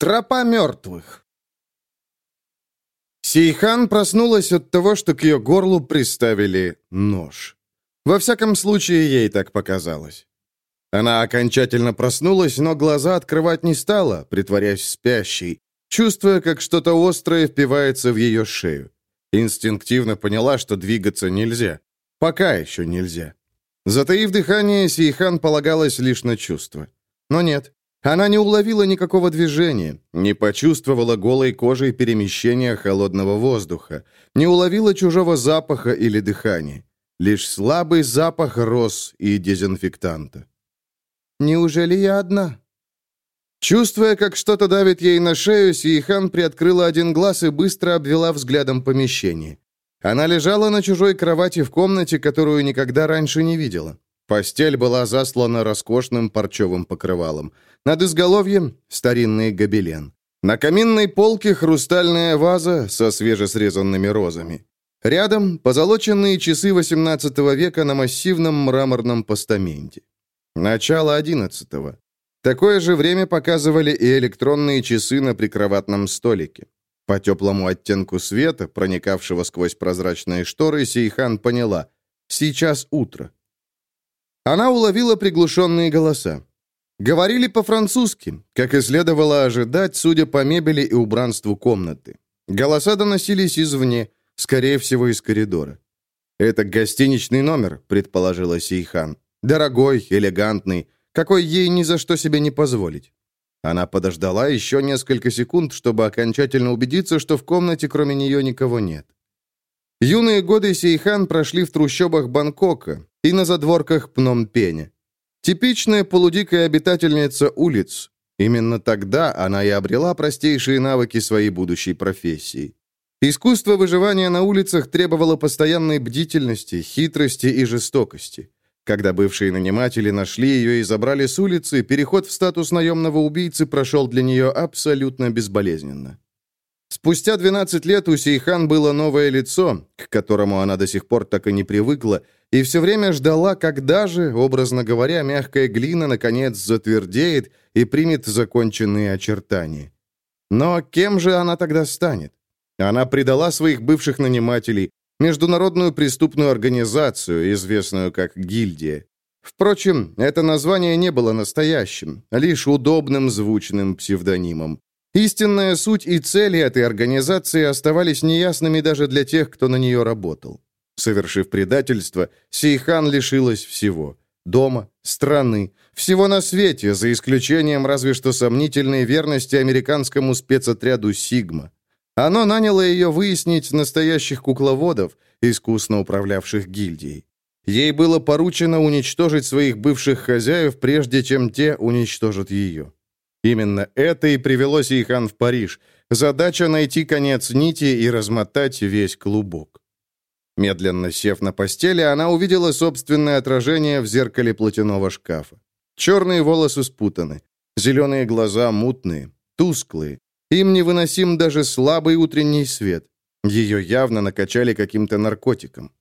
Тропа мертвых. Сейхан проснулась от того, что к ее горлу приставили нож. Во всяком случае, ей так показалось. Она окончательно проснулась, но глаза открывать не стала, притворяясь спящей, чувствуя, как что-то острое впивается в ее шею. Инстинктивно поняла, что двигаться нельзя. Пока еще нельзя. Затаив дыхание, Сейхан полагалась лишь на чувства. Но нет. Она не уловила никакого движения, не почувствовала голой кожей перемещения холодного воздуха, не уловила чужого запаха или дыхания. Лишь слабый запах роз и дезинфектанта. «Неужели я одна?» Чувствуя, как что-то давит ей на шею, Сихан приоткрыла один глаз и быстро обвела взглядом помещение. Она лежала на чужой кровати в комнате, которую никогда раньше не видела. Постель была заслана роскошным парчевым покрывалом. Над изголовьем — старинный гобелен. На каминной полке хрустальная ваза со свежесрезанными розами. Рядом позолоченные часы XVIII века на массивном мраморном постаменте. Начало XI. Такое же время показывали и электронные часы на прикроватном столике. По теплому оттенку света, проникавшего сквозь прозрачные шторы, Сейхан поняла — сейчас утро. Она уловила приглушенные голоса. Говорили по-французски, как и следовало ожидать, судя по мебели и убранству комнаты. Голоса доносились извне, скорее всего, из коридора. «Это гостиничный номер», — предположила Сейхан. «Дорогой, элегантный, какой ей ни за что себе не позволить». Она подождала еще несколько секунд, чтобы окончательно убедиться, что в комнате кроме нее никого нет. Юные годы Сейхан прошли в трущобах Бангкока и на задворках Пномпеня. Типичная полудикая обитательница улиц. Именно тогда она и обрела простейшие навыки своей будущей профессии. Искусство выживания на улицах требовало постоянной бдительности, хитрости и жестокости. Когда бывшие наниматели нашли ее и забрали с улицы, переход в статус наемного убийцы прошел для нее абсолютно безболезненно. Спустя 12 лет у Сейхан было новое лицо, к которому она до сих пор так и не привыкла, и все время ждала, когда же, образно говоря, мягкая глина наконец затвердеет и примет законченные очертания. Но кем же она тогда станет? Она предала своих бывших нанимателей, международную преступную организацию, известную как «Гильдия». Впрочем, это название не было настоящим, лишь удобным звучным псевдонимом. Истинная суть и цели этой организации оставались неясными даже для тех, кто на нее работал. Совершив предательство, Сейхан лишилась всего. Дома, страны, всего на свете, за исключением разве что сомнительной верности американскому спецотряду «Сигма». Оно наняло ее выяснить настоящих кукловодов, искусно управлявших гильдией. Ей было поручено уничтожить своих бывших хозяев, прежде чем те уничтожат ее. Именно это и привело Сейхан в Париж. Задача найти конец нити и размотать весь клубок. Медленно сев на постели, она увидела собственное отражение в зеркале платяного шкафа. Черные волосы спутаны, зеленые глаза мутные, тусклые. Им невыносим даже слабый утренний свет. Ее явно накачали каким-то наркотиком.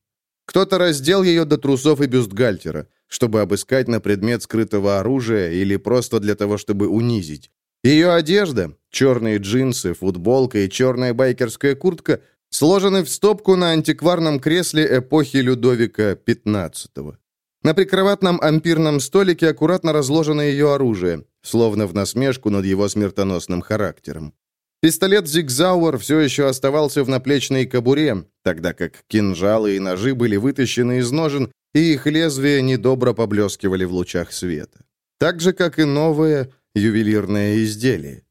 Кто-то раздел ее до трусов и бюстгальтера чтобы обыскать на предмет скрытого оружия или просто для того, чтобы унизить. Ее одежда, черные джинсы, футболка и черная байкерская куртка сложены в стопку на антикварном кресле эпохи Людовика XV. На прикроватном ампирном столике аккуратно разложено ее оружие, словно в насмешку над его смертоносным характером. Пистолет Зигзауэр все еще оставался в наплечной кобуре, тогда как кинжалы и ножи были вытащены из ножен и их лезвия недобро поблескивали в лучах света. Так же, как и новое ювелирное изделие.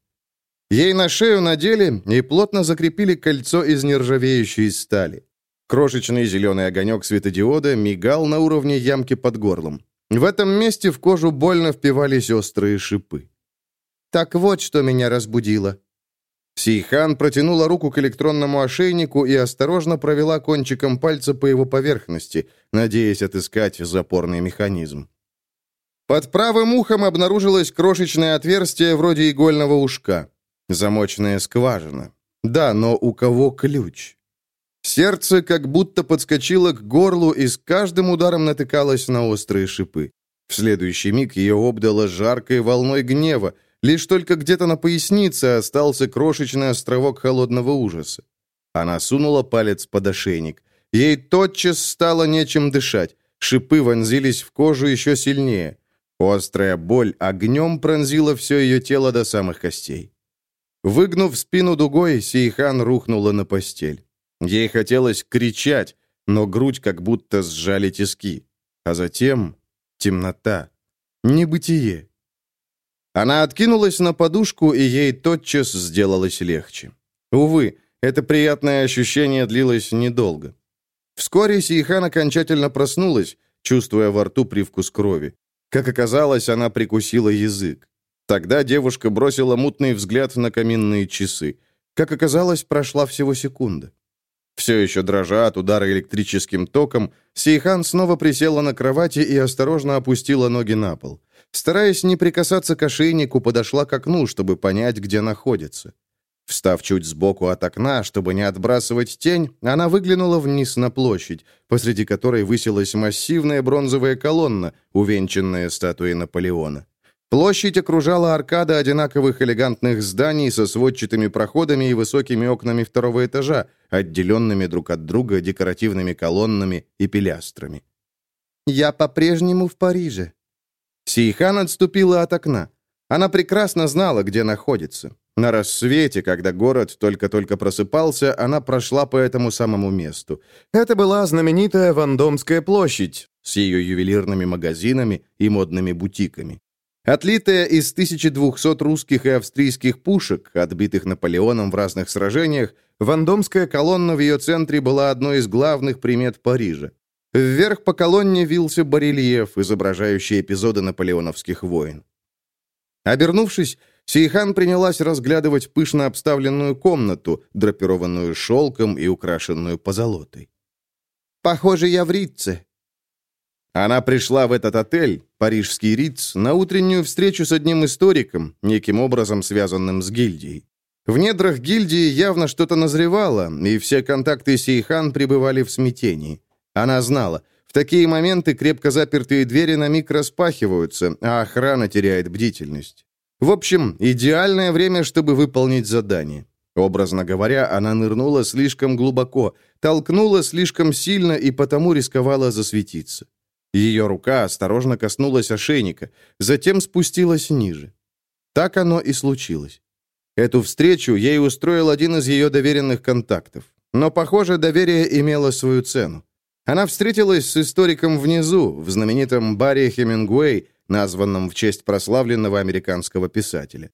Ей на шею надели и плотно закрепили кольцо из нержавеющей стали. Крошечный зеленый огонек светодиода мигал на уровне ямки под горлом. В этом месте в кожу больно впивались острые шипы. «Так вот, что меня разбудило», Сейхан протянула руку к электронному ошейнику и осторожно провела кончиком пальца по его поверхности, надеясь отыскать запорный механизм. Под правым ухом обнаружилось крошечное отверстие вроде игольного ушка. Замочная скважина. Да, но у кого ключ? Сердце как будто подскочило к горлу и с каждым ударом натыкалось на острые шипы. В следующий миг ее обдало жаркой волной гнева, Лишь только где-то на пояснице остался крошечный островок холодного ужаса. Она сунула палец под ошейник. Ей тотчас стало нечем дышать. Шипы вонзились в кожу еще сильнее. Острая боль огнем пронзила все ее тело до самых костей. Выгнув спину дугой, Сейхан рухнула на постель. Ей хотелось кричать, но грудь как будто сжали тиски. А затем темнота, небытие. Она откинулась на подушку, и ей тотчас сделалось легче. Увы, это приятное ощущение длилось недолго. Вскоре Сейхан окончательно проснулась, чувствуя во рту привкус крови. Как оказалось, она прикусила язык. Тогда девушка бросила мутный взгляд на каминные часы. Как оказалось, прошла всего секунда. Все еще дрожа от удара электрическим током, Сейхан снова присела на кровати и осторожно опустила ноги на пол. Стараясь не прикасаться к ошейнику, подошла к окну, чтобы понять, где находится. Встав чуть сбоку от окна, чтобы не отбрасывать тень, она выглянула вниз на площадь, посреди которой высилась массивная бронзовая колонна, увенчанная статуей Наполеона. Площадь окружала аркада одинаковых элегантных зданий со сводчатыми проходами и высокими окнами второго этажа, отделенными друг от друга декоративными колоннами и пилястрами. «Я по-прежнему в Париже». Сейхан отступила от окна. Она прекрасно знала, где находится. На рассвете, когда город только-только просыпался, она прошла по этому самому месту. Это была знаменитая Вандомская площадь с ее ювелирными магазинами и модными бутиками. Отлитая из 1200 русских и австрийских пушек, отбитых Наполеоном в разных сражениях, Вандомская колонна в ее центре была одной из главных примет Парижа. Вверх по колонне вился барельеф, изображающий эпизоды наполеоновских войн. Обернувшись, Сейхан принялась разглядывать пышно обставленную комнату, драпированную шелком и украшенную позолотой. «Похоже, я в Ритце». Она пришла в этот отель, парижский Риц, на утреннюю встречу с одним историком, неким образом связанным с гильдией. В недрах гильдии явно что-то назревало, и все контакты Сейхан пребывали в смятении. Она знала, в такие моменты крепко запертые двери на миг распахиваются, а охрана теряет бдительность. В общем, идеальное время, чтобы выполнить задание. Образно говоря, она нырнула слишком глубоко, толкнула слишком сильно и потому рисковала засветиться. Ее рука осторожно коснулась ошейника, затем спустилась ниже. Так оно и случилось. Эту встречу ей устроил один из ее доверенных контактов. Но, похоже, доверие имело свою цену. Она встретилась с историком внизу, в знаменитом баре Хемингуэй, названном в честь прославленного американского писателя.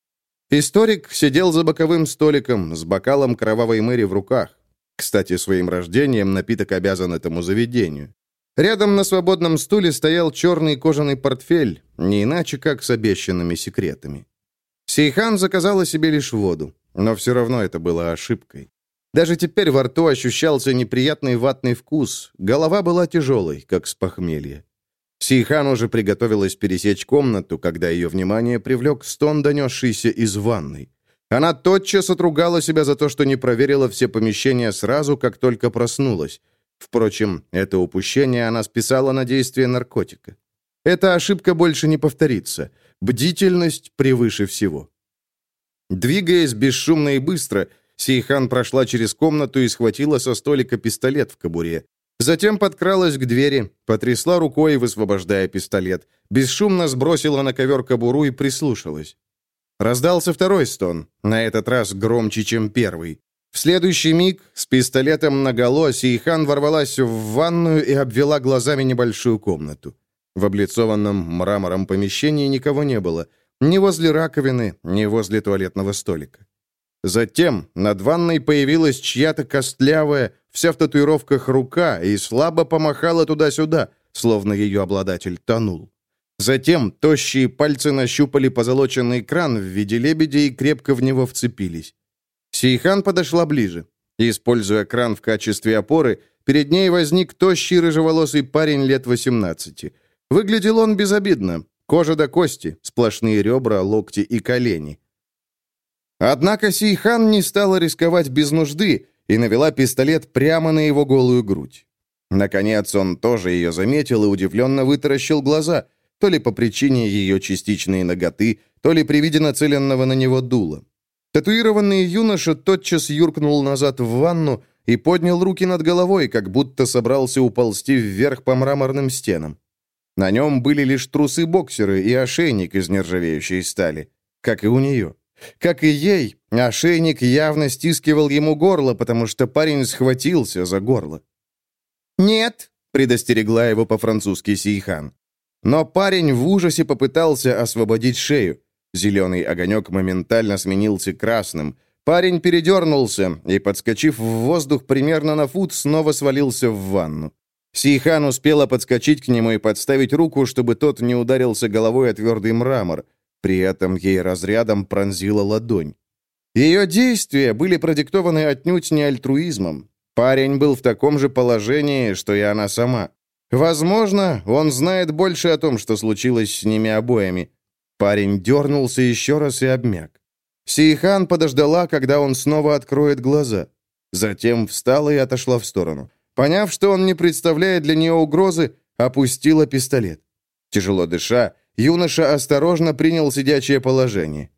Историк сидел за боковым столиком с бокалом кровавой мэри в руках. Кстати, своим рождением напиток обязан этому заведению. Рядом на свободном стуле стоял черный кожаный портфель, не иначе, как с обещанными секретами. Сейхан заказала себе лишь воду, но все равно это было ошибкой. Даже теперь во рту ощущался неприятный ватный вкус, голова была тяжелой, как с похмелья. Сейхан уже приготовилась пересечь комнату, когда ее внимание привлек стон, донесшийся из ванной. Она тотчас отругала себя за то, что не проверила все помещения сразу, как только проснулась. Впрочем, это упущение она списала на действие наркотика. Эта ошибка больше не повторится. Бдительность превыше всего. Двигаясь бесшумно и быстро, Сейхан прошла через комнату и схватила со столика пистолет в кобуре. Затем подкралась к двери, потрясла рукой, высвобождая пистолет, бесшумно сбросила на ковер кобуру и прислушалась. Раздался второй стон, на этот раз громче, чем первый. В следующий миг с пистолетом наголо Сейхан ворвалась в ванную и обвела глазами небольшую комнату. В облицованном мрамором помещении никого не было, ни возле раковины, ни возле туалетного столика. Затем над ванной появилась чья-то костлявая, вся в татуировках рука, и слабо помахала туда-сюда, словно ее обладатель тонул. Затем тощие пальцы нащупали позолоченный кран в виде лебедя и крепко в него вцепились. Сейхан подошла ближе. Используя кран в качестве опоры, перед ней возник тощий рыжеволосый парень лет 18. Выглядел он безобидно. Кожа до кости, сплошные ребра, локти и колени. Однако Сейхан не стала рисковать без нужды и навела пистолет прямо на его голую грудь. Наконец он тоже ее заметил и удивленно вытаращил глаза, то ли по причине ее частичной ноготы, то ли при виде нацеленного на него дула. Татуированный юноша тотчас юркнул назад в ванну и поднял руки над головой, как будто собрался уползти вверх по мраморным стенам. На нем были лишь трусы-боксеры и ошейник из нержавеющей стали, как и у нее. Как и ей, ошейник явно стискивал ему горло, потому что парень схватился за горло. «Нет», — предостерегла его по-французски Сейхан. Но парень в ужасе попытался освободить шею. Зеленый огонек моментально сменился красным. Парень передернулся и, подскочив в воздух примерно на фут, снова свалился в ванну. Сейхан успела подскочить к нему и подставить руку, чтобы тот не ударился головой о твердый мрамор. При этом ей разрядом пронзила ладонь. Ее действия были продиктованы отнюдь не альтруизмом. Парень был в таком же положении, что и она сама. Возможно, он знает больше о том, что случилось с ними обоими. Парень дернулся еще раз и обмяк. Сейхан подождала, когда он снова откроет глаза. Затем встала и отошла в сторону. Поняв, что он не представляет для нее угрозы, опустила пистолет. Тяжело дыша, юноша осторожно принял сидячее положение.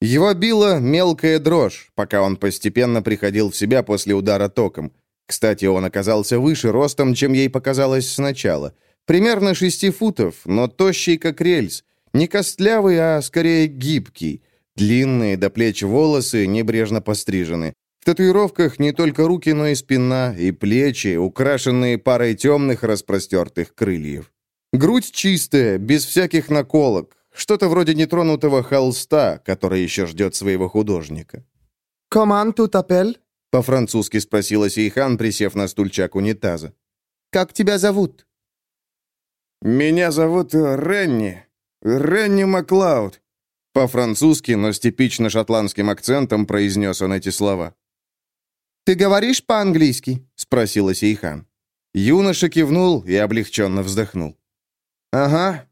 Его била мелкая дрожь, пока он постепенно приходил в себя после удара током. Кстати, он оказался выше ростом, чем ей показалось сначала. Примерно шести футов, но тощий, как рельс. Не костлявый, а скорее гибкий. Длинные до плеч волосы небрежно пострижены. В татуировках не только руки, но и спина, и плечи, украшенные парой темных распростертых крыльев. Грудь чистая, без всяких наколок. Что-то вроде нетронутого холста, который еще ждет своего художника. «Коман тут апель?» — по-французски спросила Сейхан, присев на стульчак унитаза. «Как тебя зовут?» «Меня зовут Ренни. Ренни Маклауд». По-французски, но с типично шотландским акцентом произнес он эти слова. «Ты говоришь по-английски?» — спросила Сейхан. Юноша кивнул и облегченно вздохнул. «Ага.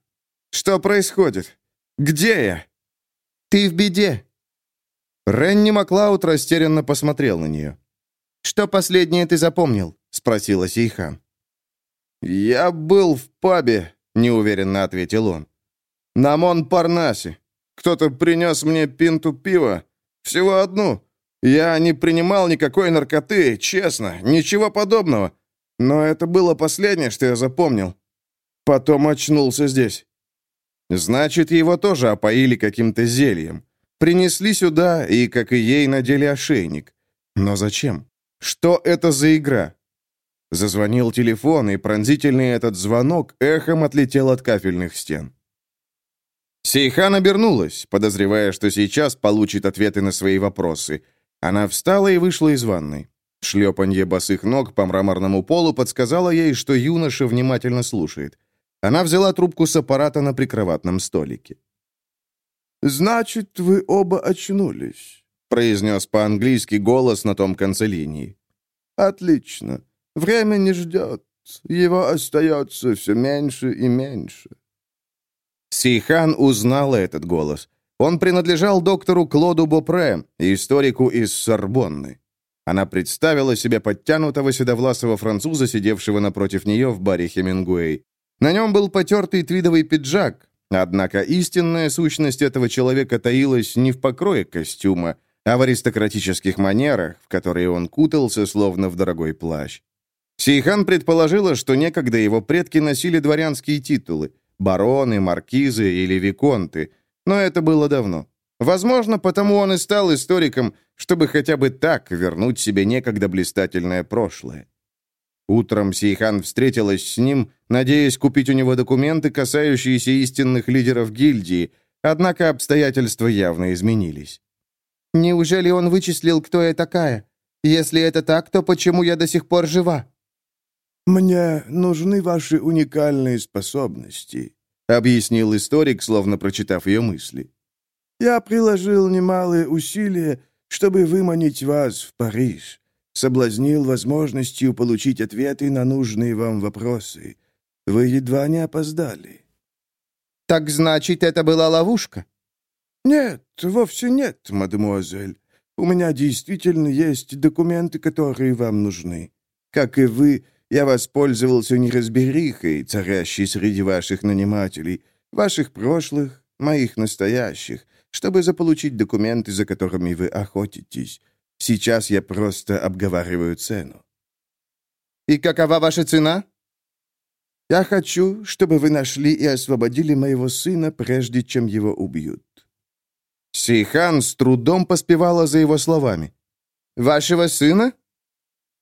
Что происходит? Где я?» «Ты в беде». Ренни Маклауд растерянно посмотрел на нее. «Что последнее ты запомнил?» — спросила Сейхан. «Я был в пабе», — неуверенно ответил он. «На Монпарнасе. Кто-то принес мне пинту пива. Всего одну. Я не принимал никакой наркоты, честно, ничего подобного. Но это было последнее, что я запомнил. Потом очнулся здесь. Значит, его тоже опоили каким-то зельем. Принесли сюда и, как и ей, надели ошейник. Но зачем? Что это за игра? Зазвонил телефон, и пронзительный этот звонок эхом отлетел от кафельных стен. Сейхан обернулась, подозревая, что сейчас получит ответы на свои вопросы. Она встала и вышла из ванной. Шлепанье босых ног по мраморному полу подсказало ей, что юноша внимательно слушает. Она взяла трубку с аппарата на прикроватном столике. «Значит, вы оба очнулись», — произнес по-английски голос на том конце линии. «Отлично. Время не ждет. Его остается все меньше и меньше». Сейхан узнала этот голос. Он принадлежал доктору Клоду Бопре, историку из Сорбонны. Она представила себе подтянутого седовласого француза, сидевшего напротив нее в баре Хемингуэй. На нем был потертый твидовый пиджак, однако истинная сущность этого человека таилась не в покрое костюма, а в аристократических манерах, в которые он кутался, словно в дорогой плащ. Сейхан предположила, что некогда его предки носили дворянские титулы – бароны, маркизы или виконты, но это было давно. Возможно, потому он и стал историком, чтобы хотя бы так вернуть себе некогда блистательное прошлое. Утром Сейхан встретилась с ним, надеясь купить у него документы, касающиеся истинных лидеров гильдии, однако обстоятельства явно изменились. «Неужели он вычислил, кто я такая? Если это так, то почему я до сих пор жива?» «Мне нужны ваши уникальные способности», — объяснил историк, словно прочитав ее мысли. «Я приложил немалые усилия, чтобы выманить вас в Париж соблазнил возможностью получить ответы на нужные вам вопросы. Вы едва не опоздали». «Так значит, это была ловушка?» «Нет, вовсе нет, мадемуазель. У меня действительно есть документы, которые вам нужны. Как и вы, я воспользовался неразберихой, царящей среди ваших нанимателей, ваших прошлых моих настоящих, чтобы заполучить документы, за которыми вы охотитесь. Сейчас я просто обговариваю цену». «И какова ваша цена?» «Я хочу, чтобы вы нашли и освободили моего сына, прежде чем его убьют». Сейхан с трудом поспевала за его словами. «Вашего сына?»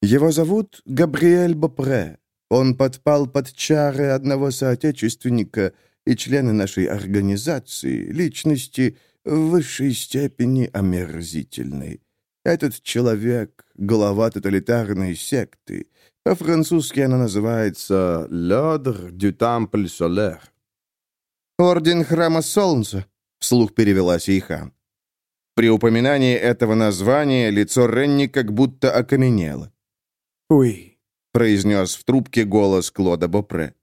«Его зовут Габриэль Бопре. Он подпал под чары одного соотечественника и члена нашей организации, личности в высшей степени омерзительной. Этот человек — глава тоталитарной секты. По-французски она называется «L'Ordre du Temple Solaire». «Орден Храма Солнца», — вслух перевела Сейхан. При упоминании этого названия лицо Ренни как будто окаменело. «Уи», — произнес в трубке голос Клода Бопре.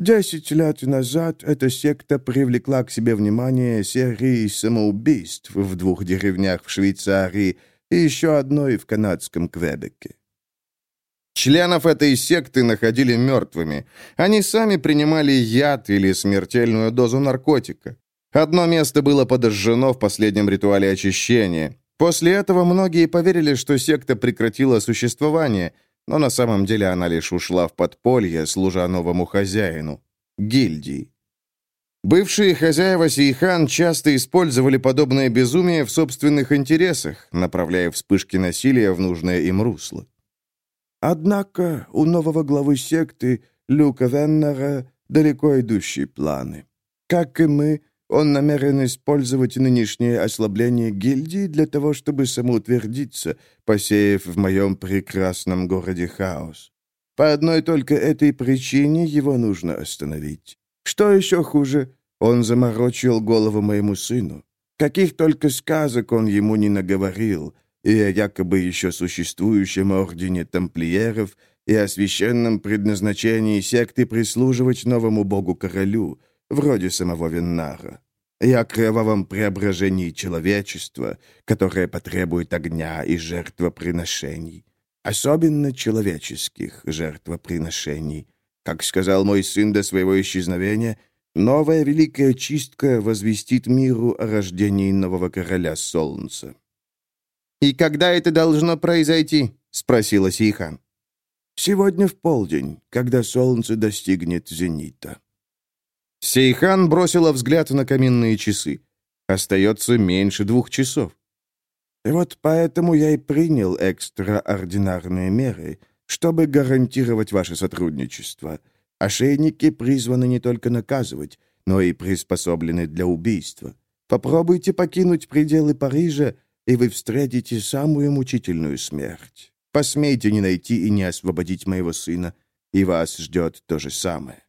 Десять лет назад эта секта привлекла к себе внимание серии самоубийств в двух деревнях в Швейцарии и еще одной в канадском Квебеке. Членов этой секты находили мертвыми. Они сами принимали яд или смертельную дозу наркотика. Одно место было подожжено в последнем ритуале очищения. После этого многие поверили, что секта прекратила существование – но на самом деле она лишь ушла в подполье, служа новому хозяину — гильдии. Бывшие хозяева Сейхан часто использовали подобное безумие в собственных интересах, направляя вспышки насилия в нужное им русло. Однако у нового главы секты Люка Веннера далеко идущие планы. Как и мы, он намерен использовать нынешнее ослабление гильдии для того, чтобы самоутвердиться, посеяв в моем прекрасном городе хаос. По одной только этой причине его нужно остановить. Что еще хуже, он заморочил голову моему сыну. Каких только сказок он ему не наговорил, и о якобы еще существующем ордене тамплиеров, и о священном предназначении секты прислуживать новому богу-королю, вроде самого Веннара и о кровавом преображении человечества, которое потребует огня и жертвоприношений. Особенно человеческих жертвоприношений. Как сказал мой сын до своего исчезновения, новая великая чистка возвестит миру о рождении нового короля Солнца. «И когда это должно произойти?» — спросила Сейхан. «Сегодня в полдень, когда солнце достигнет зенита». Сейхан бросила взгляд на каминные часы. Остается меньше двух часов. И вот поэтому я и принял экстраординарные меры, чтобы гарантировать ваше сотрудничество. Ошейники призваны не только наказывать, но и приспособлены для убийства. Попробуйте покинуть пределы Парижа, и вы встретите самую мучительную смерть. Посмейте не найти и не освободить моего сына, и вас ждет то же самое.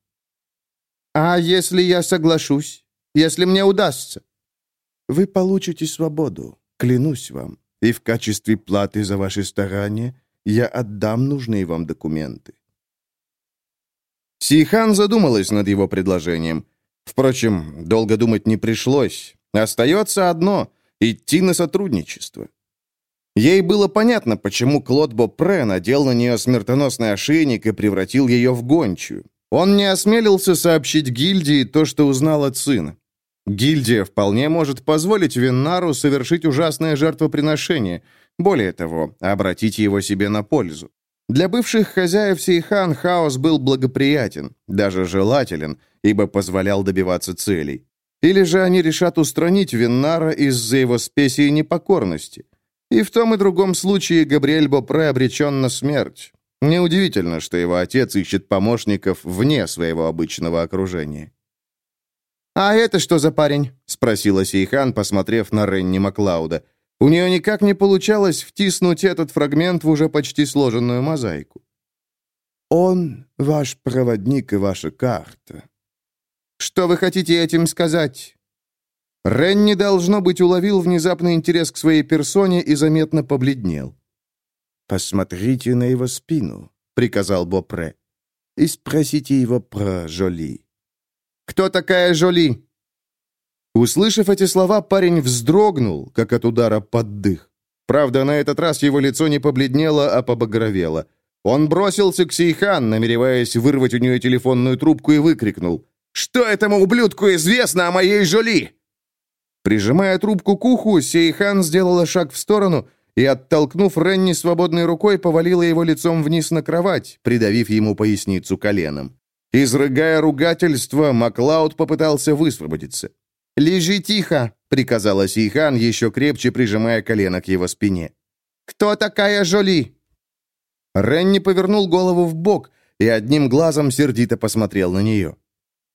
«А если я соглашусь? Если мне удастся?» «Вы получите свободу, клянусь вам, и в качестве платы за ваши старания я отдам нужные вам документы». Сейхан задумалась над его предложением. Впрочем, долго думать не пришлось. Остается одно — идти на сотрудничество. Ей было понятно, почему Клод Бопре надел на нее смертоносный ошейник и превратил ее в гончую. Он не осмелился сообщить гильдии то, что узнал от сына. Гильдия вполне может позволить Виннару совершить ужасное жертвоприношение, более того, обратить его себе на пользу. Для бывших хозяев Сейхан хаос был благоприятен, даже желателен, ибо позволял добиваться целей. Или же они решат устранить Виннара из-за его спеси и непокорности. И в том и другом случае Габриэль Бопре обречен на смерть. Неудивительно, что его отец ищет помощников вне своего обычного окружения. «А это что за парень?» — спросила Сейхан, посмотрев на Ренни Маклауда. У нее никак не получалось втиснуть этот фрагмент в уже почти сложенную мозаику. «Он ваш проводник и ваша карта». «Что вы хотите этим сказать?» Ренни, должно быть, уловил внезапный интерес к своей персоне и заметно побледнел. «Посмотрите на его спину», — приказал Бопре, — «и спросите его про Жоли». «Кто такая Жоли?» Услышав эти слова, парень вздрогнул, как от удара под дых. Правда, на этот раз его лицо не побледнело, а побагровело. Он бросился к Сейхан, намереваясь вырвать у нее телефонную трубку, и выкрикнул. Что этому ублюдку известно о моей Жоли?» Прижимая трубку к уху, Сейхан сделала шаг в сторону и, оттолкнув Ренни свободной рукой, повалила его лицом вниз на кровать, придавив ему поясницу коленом. Изрыгая ругательство, Маклауд попытался высвободиться. «Лежи тихо!» — приказала Сейхан, еще крепче прижимая колено к его спине. «Кто такая Жоли?» Ренни повернул голову в бок и одним глазом сердито посмотрел на нее.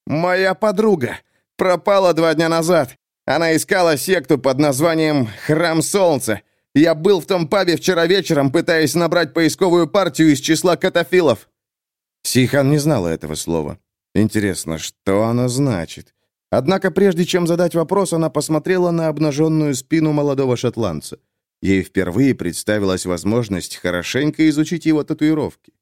«Моя подруга! Пропала два дня назад! Она искала секту под названием «Храм Солнца». Я был в том пабе вчера вечером, пытаясь набрать поисковую партию из числа катафилов». Сихан не знала этого слова. Интересно, что оно значит? Однако прежде чем задать вопрос, она посмотрела на обнаженную спину молодого шотландца. Ей впервые представилась возможность хорошенько изучить его татуировки.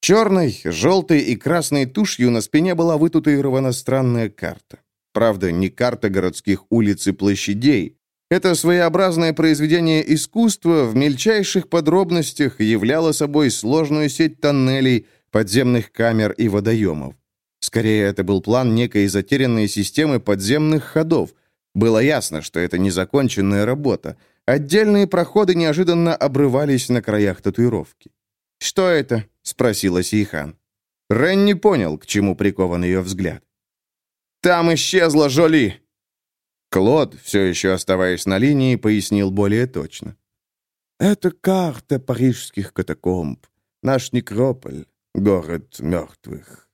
Черной, желтой и красной тушью на спине была вытатуирована странная карта. Правда, не карта городских улиц и площадей. Это своеобразное произведение искусства в мельчайших подробностях являло собой сложную сеть тоннелей, подземных камер и водоемов. Скорее, это был план некой затерянной системы подземных ходов. Было ясно, что это незаконченная работа. Отдельные проходы неожиданно обрывались на краях татуировки. «Что это?» — спросила Сейхан. Рен не понял, к чему прикован ее взгляд. Там исчезла Жоли!» Клод, все еще оставаясь на линии, пояснил более точно. «Это карта парижских катакомб. Наш некрополь, город мертвых».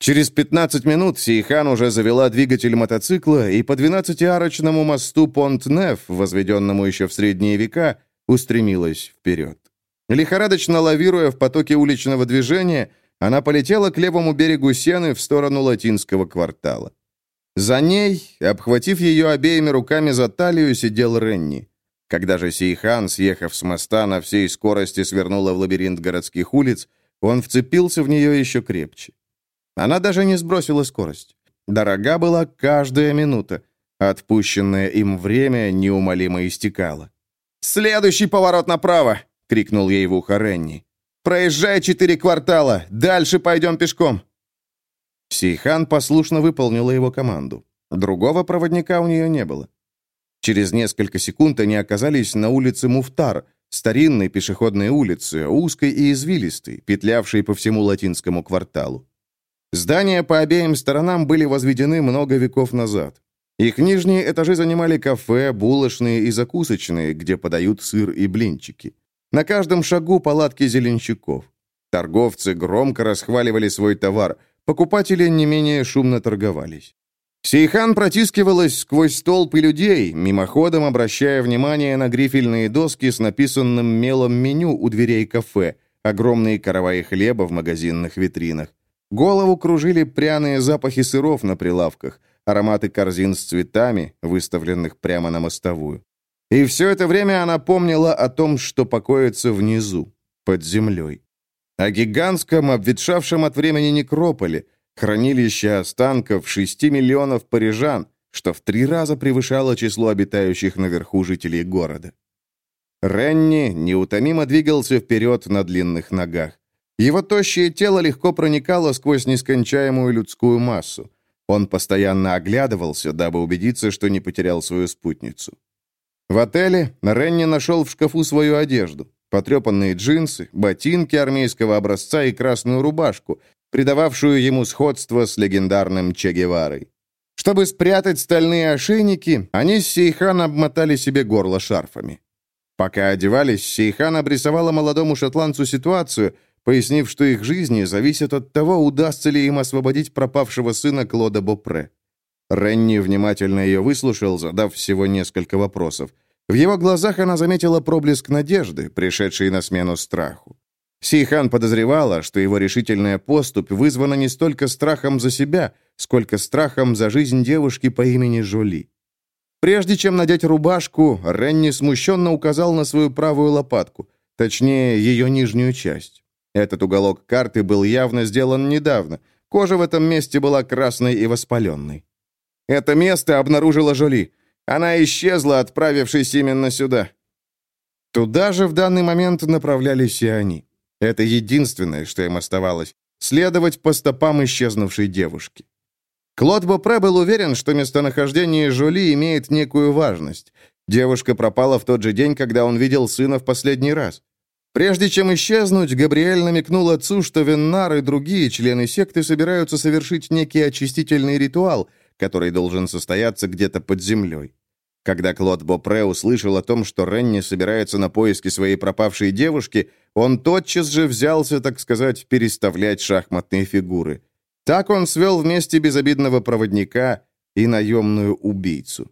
Через 15 минут Сейхан уже завела двигатель мотоцикла и по 12-арочному мосту Понт-Неф, возведенному еще в средние века, устремилась вперед. Лихорадочно лавируя в потоке уличного движения, она полетела к левому берегу Сены в сторону латинского квартала. За ней, обхватив ее обеими руками за талию, сидел Ренни. Когда же Сейхан, съехав с моста, на всей скорости свернула в лабиринт городских улиц, он вцепился в нее еще крепче. Она даже не сбросила скорость. Дорога была каждая минута. Отпущенное им время неумолимо истекало. «Следующий поворот направо!» — крикнул ей в ухо Ренни. Проезжай четыре квартала, дальше пойдем пешком». Сейхан послушно выполнила его команду. Другого проводника у нее не было. Через несколько секунд они оказались на улице Муфтар, старинной пешеходной улице, узкой и извилистой, петлявшей по всему латинскому кварталу. Здания по обеим сторонам были возведены много веков назад. Их нижние этажи занимали кафе, булочные и закусочные, где подают сыр и блинчики. На каждом шагу палатки зеленщиков. Торговцы громко расхваливали свой товар, покупатели не менее шумно торговались. Сейхан протискивалась сквозь толпы людей, мимоходом обращая внимание на грифельные доски с написанным мелом меню у дверей кафе, огромные караваи хлеба в магазинных витринах. Голову кружили пряные запахи сыров на прилавках, ароматы корзин с цветами, выставленных прямо на мостовую. И все это время она помнила о том, что покоится внизу, под землей. О гигантском, обветшавшем от времени некрополе, хранилище останков шести миллионов парижан, что в три раза превышало число обитающих наверху жителей города. Ренни неутомимо двигался вперед на длинных ногах. Его тощее тело легко проникало сквозь нескончаемую людскую массу. Он постоянно оглядывался, дабы убедиться, что не потерял свою спутницу. В отеле Ренни нашел в шкафу свою одежду. Потрепанные джинсы, ботинки армейского образца и красную рубашку, придававшую ему сходство с легендарным Че Геварой. Чтобы спрятать стальные ошейники, они с Сейхан обмотали себе горло шарфами. Пока одевались, Сейхан обрисовала молодому шотландцу ситуацию, пояснив, что их жизни зависят от того, удастся ли им освободить пропавшего сына Клода Бопре. Ренни внимательно ее выслушал, задав всего несколько вопросов. В его глазах она заметила проблеск надежды, пришедший на смену страху. Сейхан подозревала, что его решительная поступь вызвана не столько страхом за себя, сколько страхом за жизнь девушки по имени Жоли. Прежде чем надеть рубашку, Ренни смущенно указал на свою правую лопатку, точнее, ее нижнюю часть. Этот уголок карты был явно сделан недавно. Кожа в этом месте была красной и воспаленной. Это место обнаружила Жоли. Она исчезла, отправившись именно сюда. Туда же в данный момент направлялись и они. Это единственное, что им оставалось. следовать по стопам исчезнувшей девушки. Клод Бопре был уверен, что местонахождение Жоли имеет некую важность. Девушка пропала в тот же день, когда он видел сына в последний раз. Прежде чем исчезнуть, Габриэль намекнул отцу, что Веннар и другие члены секты собираются совершить некий очистительный ритуал, который должен состояться где-то под землей. Когда Клод Бопре услышал о том, что Ренни собирается на поиски своей пропавшей девушки, он тотчас же взялся, так сказать, переставлять шахматные фигуры. Так он свел вместе безобидного проводника и наемную убийцу.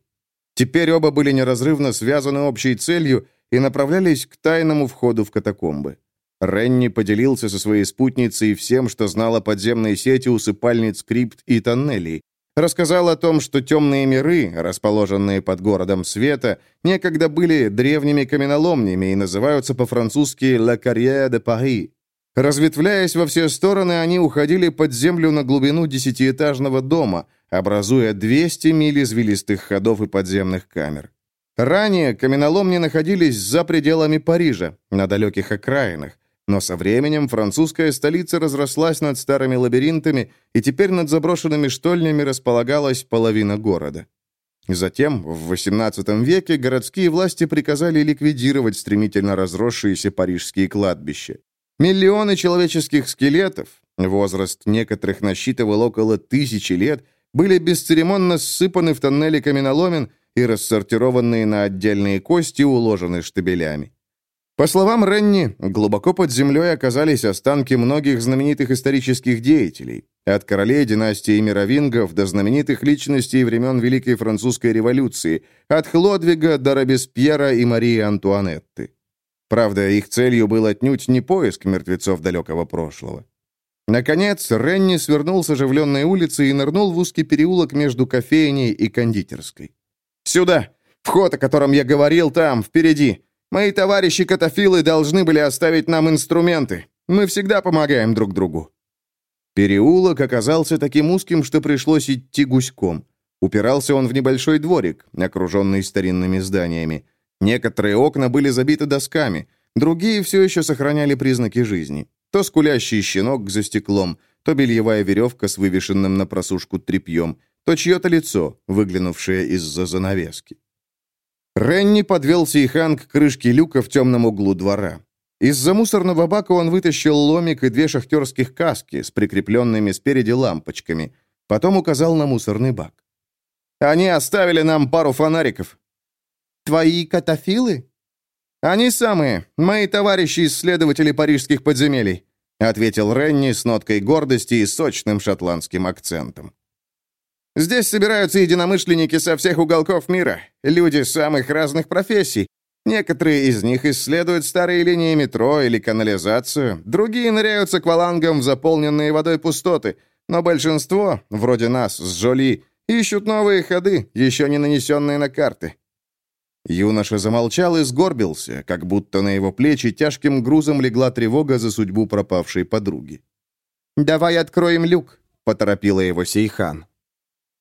Теперь оба были неразрывно связаны общей целью и направлялись к тайному входу в катакомбы. Ренни поделился со своей спутницей всем, что знал о подземной сети усыпальниц, крипт и тоннелей. Рассказал о том, что темные миры, расположенные под городом света, некогда были древними каменоломнями и называются по-французски «La Carrière de Paris». Разветвляясь во все стороны, они уходили под землю на глубину десятиэтажного дома, образуя 200 миль извилистых ходов и подземных камер. Ранее каменоломни находились за пределами Парижа, на далеких окраинах, но со временем французская столица разрослась над старыми лабиринтами, и теперь над заброшенными штольнями располагалась половина города. Затем, в XVIII веке, городские власти приказали ликвидировать стремительно разросшиеся парижские кладбища. Миллионы человеческих скелетов, возраст некоторых насчитывал около тысячи лет, были бесцеремонно ссыпаны в тоннели каменоломен и рассортированные на отдельные кости уложены штабелями. По словам Ренни, глубоко под землей оказались останки многих знаменитых исторических деятелей, от королей династии Мировингов до знаменитых личностей времен Великой Французской революции, от Хлодвига до Робеспьера и Марии Антуанетты. Правда, их целью был отнюдь не поиск мертвецов далекого прошлого. Наконец, Ренни свернул с оживленной улицы и нырнул в узкий переулок между кофейней и кондитерской. «Сюда! Вход, о котором я говорил, там, впереди! Мои товарищи-катафилы должны были оставить нам инструменты. Мы всегда помогаем друг другу». Переулок оказался таким узким, что пришлось идти гуськом. Упирался он в небольшой дворик, окруженный старинными зданиями. Некоторые окна были забиты досками, другие все еще сохраняли признаки жизни. То скулящий щенок за стеклом, то бельевая веревка с вывешенным на просушку тряпьем, то чье-то лицо, выглянувшее из-за занавески. Ренни подвел Сейхан к крышке люка в темном углу двора. Из-за мусорного бака он вытащил ломик и две шахтерских каски с прикрепленными спереди лампочками. Потом указал на мусорный бак. «Они оставили нам пару фонариков. «Твои катафилы?» «Они самые, мои товарищи-исследователи парижских подземелий», ответил Ренни с ноткой гордости и сочным шотландским акцентом. «Здесь собираются единомышленники со всех уголков мира, люди самых разных профессий. Некоторые из них исследуют старые линии метро или канализацию, другие ныряют с аквалангом в заполненные водой пустоты, но большинство, вроде нас с Жоли, ищут новые ходы, еще не нанесенные на карты. Юноша замолчал и сгорбился, как будто на его плечи тяжким грузом легла тревога за судьбу пропавшей подруги. «Давай откроем люк», — поторопила его Сейхан.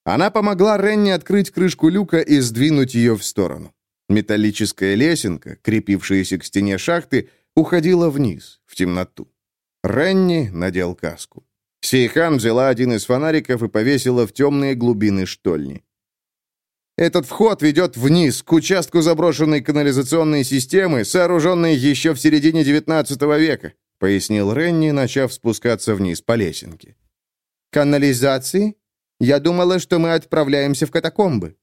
Она помогла Ренни открыть крышку люка и сдвинуть ее в сторону. Металлическая лесенка, крепившаяся к стене шахты, уходила вниз, в темноту. Ренни надел каску. Сейхан взяла один из фонариков и повесила в темные глубины штольни. Этот вход ведет вниз, к участку заброшенной канализационной системы, сооруженной еще в середине XIX века», пояснил Ренни, начав спускаться вниз по лесенке. «Канализации? Я думала, что мы отправляемся в катакомбы».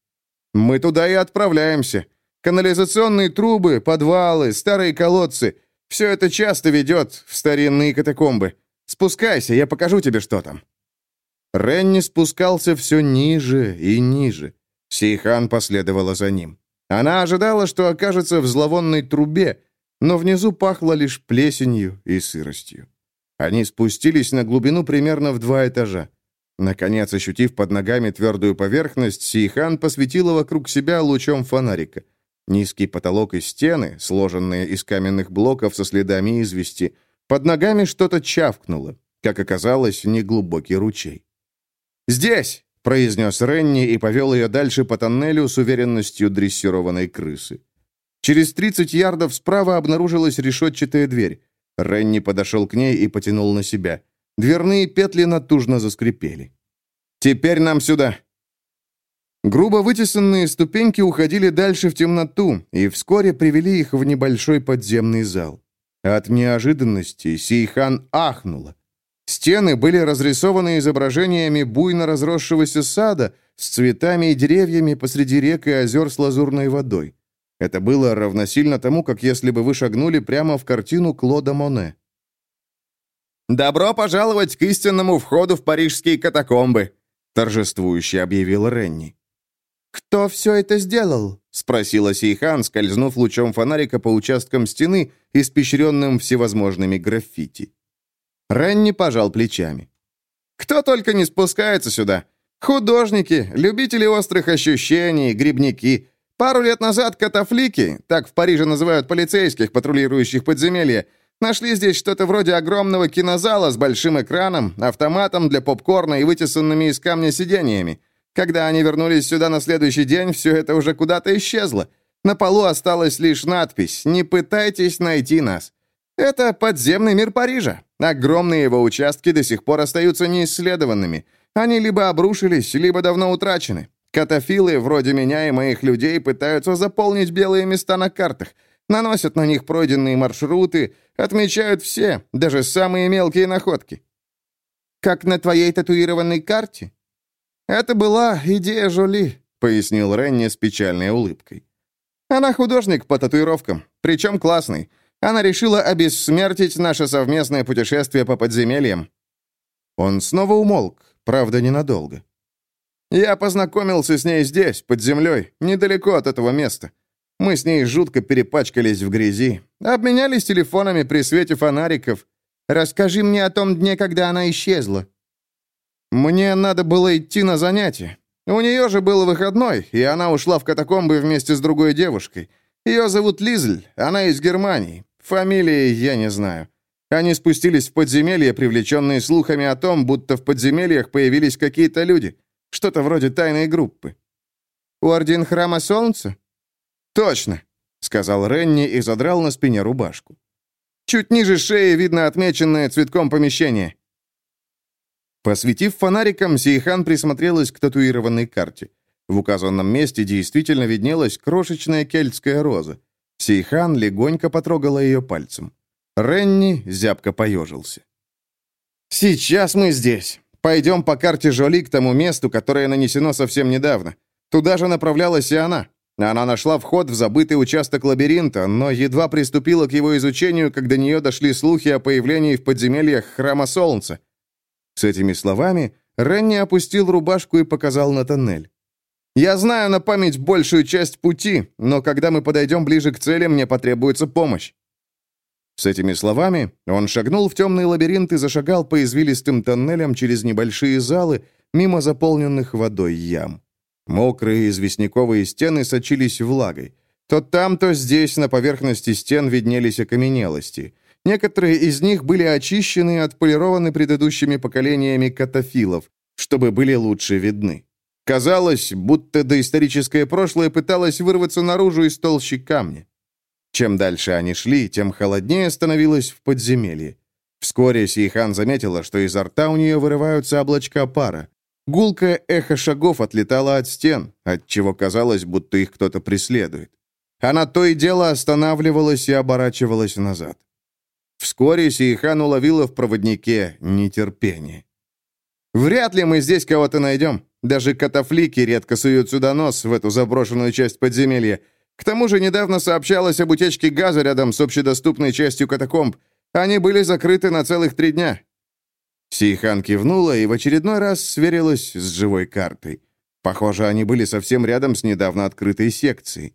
«Мы туда и отправляемся. Канализационные трубы, подвалы, старые колодцы — все это часто ведет в старинные катакомбы. Спускайся, я покажу тебе, что там». Ренни спускался все ниже и ниже. Сейхан последовала за ним. Она ожидала, что окажется в зловонной трубе, но внизу пахло лишь плесенью и сыростью. Они спустились на глубину примерно в два этажа. Наконец, ощутив под ногами твердую поверхность, Сейхан посветила вокруг себя лучом фонарика. Низкий потолок и стены, сложенные из каменных блоков со следами извести. Под ногами что-то чавкнуло. Как оказалось, неглубокий ручей. «Здесь!» произнес Ренни и повел ее дальше по тоннелю с уверенностью дрессированной крысы. Через 30 ярдов справа обнаружилась решетчатая дверь. Ренни подошел к ней и потянул на себя. Дверные петли натужно заскрипели. «Теперь нам сюда!» Грубо вытесанные ступеньки уходили дальше в темноту и вскоре привели их в небольшой подземный зал. От неожиданности Сейхан ахнула. Стены были разрисованы изображениями буйно разросшегося сада с цветами и деревьями посреди рек и озер с лазурной водой. Это было равносильно тому, как если бы вы шагнули прямо в картину Клода Моне. «Добро пожаловать к истинному входу в парижские катакомбы», торжествующе объявил Ренни. «Кто все это сделал?» — спросила Сейхан, скользнув лучом фонарика по участкам стены, испещренным всевозможными граффити. Ренни пожал плечами. «Кто только не спускается сюда. Художники, любители острых ощущений, грибники. Пару лет назад катафлики, так в Париже называют полицейских, патрулирующих подземелья, нашли здесь что-то вроде огромного кинозала с большим экраном, автоматом для попкорна и вытесанными из камня сидениями. Когда они вернулись сюда на следующий день, все это уже куда-то исчезло. На полу осталась лишь надпись «Не пытайтесь найти нас». Это подземный мир Парижа. Огромные его участки до сих пор остаются неисследованными. Они либо обрушились, либо давно утрачены. Катафилы, вроде меня и моих людей, пытаются заполнить белые места на картах, наносят на них пройденные маршруты, отмечают все, даже самые мелкие находки. «Как на твоей татуированной карте?» «Это была идея Жоли», — пояснил Ренни с печальной улыбкой. «Она художник по татуировкам, причем классный. Она решила обессмертить наше совместное путешествие по подземельям». Он снова умолк, правда, ненадолго. Я познакомился с ней здесь, под землей, недалеко от этого места. Мы с ней жутко перепачкались в грязи, обменялись телефонами при свете фонариков. Расскажи мне о том дне, когда она исчезла. Мне надо было идти на занятия. У нее же был выходной, и она ушла в катакомбы вместе с другой девушкой. Ее зовут Лизель, она из Германии. Фамилии я не знаю. Они спустились в подземелье, привлеченные слухами о том, будто в подземельях появились какие-то люди. Что-то вроде тайной группы. «Орден Храма Солнца?» «Точно», — сказал Ренни и задрал на спине рубашку. «Чуть ниже шеи видно отмеченное цветком помещение». Посветив фонариком, Сейхан присмотрелась к татуированной карте. В указанном месте действительно виднелась крошечная кельтская роза. Сейхан легонько потрогала ее пальцем. Ренни зябко поежился. «Сейчас мы здесь. Пойдем по карте Жоли к тому месту, которое нанесено совсем недавно. Туда же направлялась и она. Она нашла вход в забытый участок лабиринта, но едва приступила к его изучению, когда до нее дошли слухи о появлении в подземельях Храма Солнца. С этими словами Ренни опустил рубашку и показал на тоннель. «Я знаю на память большую часть пути, но когда мы подойдем ближе к цели, мне потребуется помощь». С этими словами он шагнул в темный лабиринт и зашагал по извилистым тоннелям через небольшие залы, мимо заполненных водой ям. Мокрые известняковые стены сочились влагой. То там, то здесь на поверхности стен виднелись окаменелости. Некоторые из них были очищены и отполированы предыдущими поколениями катафилов, чтобы были лучше видны. Казалось, будто доисторическое прошлое пыталось вырваться наружу из толщи камня. Чем дальше они шли, тем холоднее становилось в подземелье. Вскоре Сейхан заметила, что изо рта у нее вырываются облачка пара. Гулкое эхо шагов отлетало от стен, отчего казалось, будто их кто-то преследует. Она то и дело останавливалась и оборачивалась назад. Вскоре Сейхан уловила в проводнике нетерпение. «Вряд ли мы здесь кого-то найдем. Даже катафлики редко суют сюда нос, в эту заброшенную часть подземелья. К тому же недавно сообщалось об утечке газа рядом с общедоступной частью катакомб. Они были закрыты на целых три дня». Сейхан кивнула и в очередной раз сверилась с живой картой. Похоже, они были совсем рядом с недавно открытой секцией.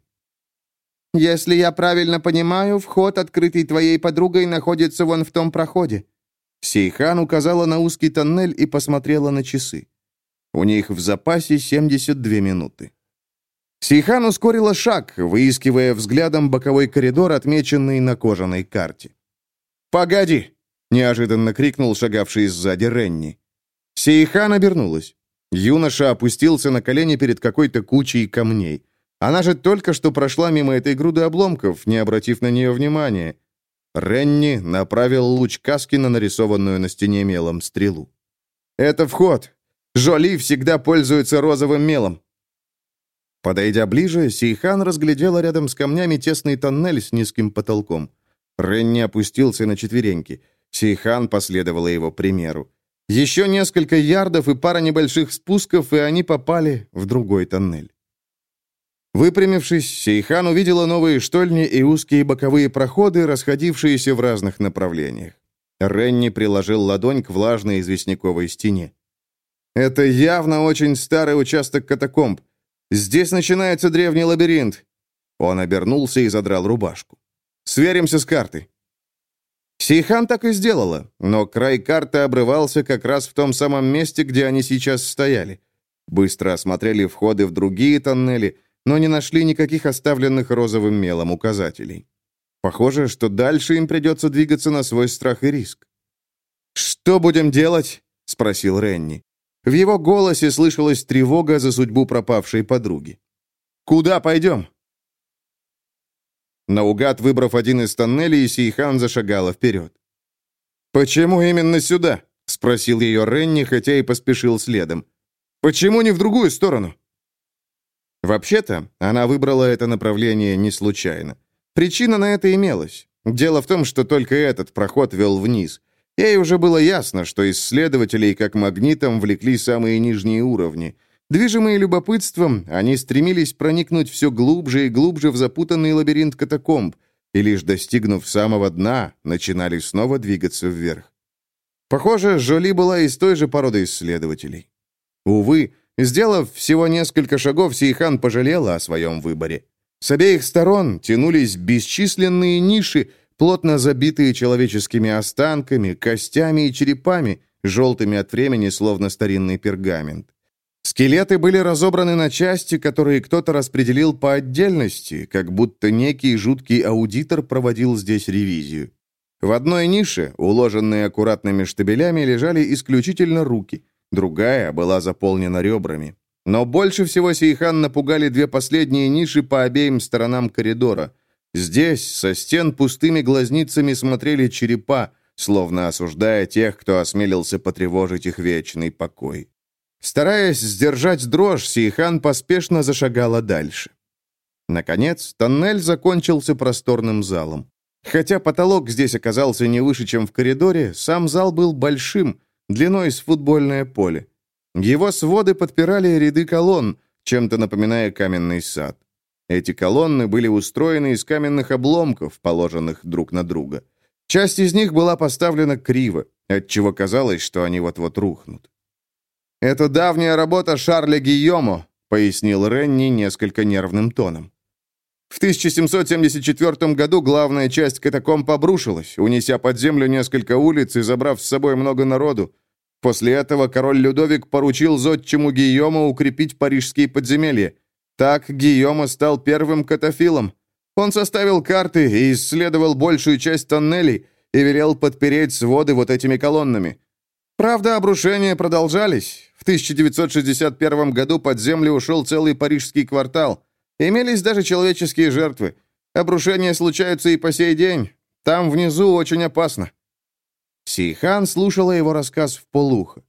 «Если я правильно понимаю, вход, открытый твоей подругой, находится вон в том проходе». Сейхан указала на узкий тоннель и посмотрела на часы. У них в запасе 72 минуты. Сейхан ускорила шаг, выискивая взглядом боковой коридор, отмеченный на кожаной карте. «Погоди!» — неожиданно крикнул шагавший сзади Ренни. Сейхан обернулась. Юноша опустился на колени перед какой-то кучей камней. Она же только что прошла мимо этой груды обломков, не обратив на нее внимания. Ренни направил луч каски на нарисованную на стене мелом стрелу. «Это вход. Жоли всегда пользуется розовым мелом». Подойдя ближе, Сейхан разглядела рядом с камнями тесный тоннель с низким потолком. Ренни опустился на четвереньки. Сейхан последовала его примеру. Еще несколько ярдов и пара небольших спусков, и они попали в другой тоннель. Выпрямившись, Сейхан увидела новые штольни и узкие боковые проходы, расходившиеся в разных направлениях. Ренни приложил ладонь к влажной известняковой стене. «Это явно очень старый участок катакомб. Здесь начинается древний лабиринт». Он обернулся и задрал рубашку. «Сверимся с картой». Сейхан так и сделала, но край карты обрывался как раз в том самом месте, где они сейчас стояли. Быстро осмотрели входы в другие тоннели, но не нашли никаких оставленных розовым мелом указателей. Похоже, что дальше им придется двигаться на свой страх и риск. «Что будем делать?» — спросил Ренни. В его голосе слышалась тревога за судьбу пропавшей подруги. «Куда пойдем?» Наугад выбрав один из тоннелей, Сейхан зашагала вперед. «Почему именно сюда?» — спросил ее Ренни, хотя и поспешил следом. «Почему не в другую сторону?» Вообще-то, она выбрала это направление не случайно. Причина на это имелась. Дело в том, что только этот проход вел вниз. Ей уже было ясно, что исследователей как магнитом влекли самые нижние уровни. Движимые любопытством, они стремились проникнуть все глубже и глубже в запутанный лабиринт катакомб, и лишь достигнув самого дна, начинали снова двигаться вверх. Похоже, Жоли была из той же породы исследователей. Увы, Сделав всего несколько шагов, Сейхан пожалела о своем выборе. С обеих сторон тянулись бесчисленные ниши, плотно забитые человеческими останками, костями и черепами, желтыми от времени, словно старинный пергамент. Скелеты были разобраны на части, которые кто-то распределил по отдельности, как будто некий жуткий аудитор проводил здесь ревизию. В одной нише, уложенные аккуратными штабелями, лежали исключительно руки – другая была заполнена ребрами. Но больше всего Сейхан напугали две последние ниши по обеим сторонам коридора. Здесь со стен пустыми глазницами смотрели черепа, словно осуждая тех, кто осмелился потревожить их вечный покой. Стараясь сдержать дрожь, Сейхан поспешно зашагала дальше. Наконец, тоннель закончился просторным залом. Хотя потолок здесь оказался не выше, чем в коридоре, сам зал был большим, длиной с футбольное поле. Его своды подпирали ряды колонн, чем-то напоминая каменный сад. Эти колонны были устроены из каменных обломков, положенных друг на друга. Часть из них была поставлена криво, отчего казалось, что они вот-вот рухнут. «Это давняя работа Шарля Гийомо», — пояснил Ренни несколько нервным тоном. В 1774 году главная часть катакомб обрушилась, унеся под землю несколько улиц и забрав с собой много народу. После этого король Людовик поручил зодчему Гийому укрепить парижские подземелья. Так Гийома стал первым катафилом. Он составил карты и исследовал большую часть тоннелей и велел подпереть своды вот этими колоннами. Правда, обрушения продолжались. В 1961 году под землю ушел целый парижский квартал – Имелись даже человеческие жертвы. Обрушения случаются и по сей день. Там внизу очень опасно». Сейхан слушала его рассказ в полухо.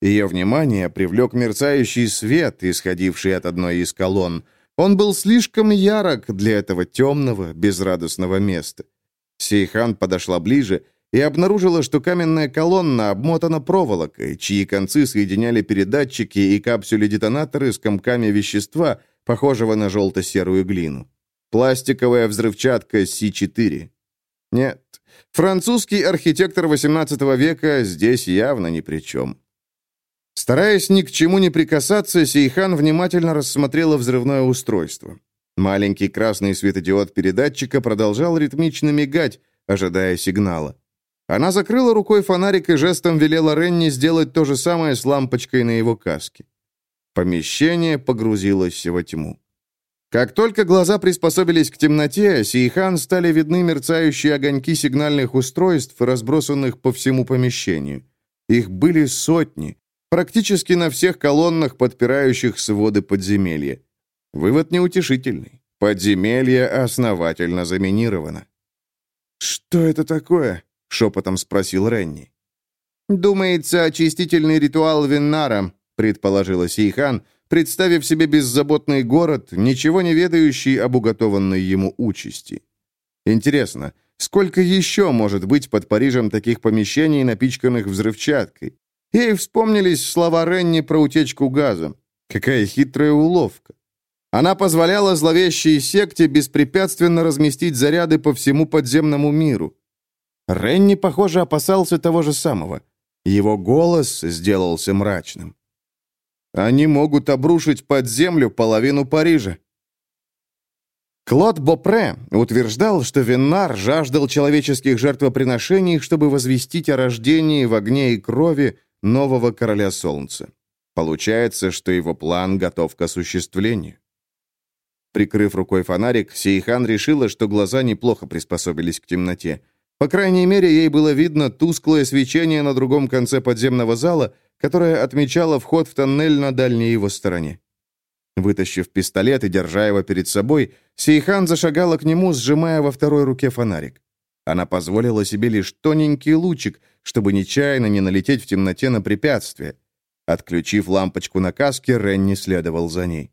Ее внимание привлек мерцающий свет, исходивший от одной из колонн. Он был слишком ярок для этого темного, безрадостного места. Сейхан подошла ближе и обнаружила, что каменная колонна обмотана проволокой, чьи концы соединяли передатчики и капсюли-детонаторы с комками вещества, похожего на желто-серую глину. Пластиковая взрывчатка С-4. Нет, французский архитектор XVIII века здесь явно ни при чем. Стараясь ни к чему не прикасаться, Сейхан внимательно рассмотрела взрывное устройство. Маленький красный светодиод передатчика продолжал ритмично мигать, ожидая сигнала. Она закрыла рукой фонарик и жестом велела Ренни сделать то же самое с лампочкой на его каске. Помещение погрузилось во тьму. Как только глаза приспособились к темноте, Сейхан стали видны мерцающие огоньки сигнальных устройств, разбросанных по всему помещению. Их были сотни, практически на всех колоннах, подпирающих своды подземелья. Вывод неутешительный. Подземелье основательно заминировано. «Что это такое?» — шепотом спросил Ренни. «Думается, очистительный ритуал Виннара», — предположила Сейхан, представив себе беззаботный город, ничего не ведающий об уготованной ему участи. Интересно, сколько еще может быть под Парижем таких помещений, напичканных взрывчаткой? Ей вспомнились слова Ренни про утечку газа. Какая хитрая уловка. Она позволяла зловещей секте беспрепятственно разместить заряды по всему подземному миру. Ренни, похоже, опасался того же самого. Его голос сделался мрачным. «Они могут обрушить под землю половину Парижа». Клод Бопре утверждал, что Виннар жаждал человеческих жертвоприношений, чтобы возвестить о рождении в огне и крови нового короля солнца. Получается, что его план готов к осуществлению. Прикрыв рукой фонарик, Сейхан решила, что глаза неплохо приспособились к темноте. По крайней мере, ей было видно тусклое свечение на другом конце подземного зала, которое отмечало вход в тоннель на дальней его стороне. Вытащив пистолет и держа его перед собой, Сейхан зашагала к нему, сжимая во второй руке фонарик. Она позволила себе лишь тоненький лучик, чтобы нечаянно не налететь в темноте на препятствие. Отключив лампочку на каске, Ренни следовал за ней.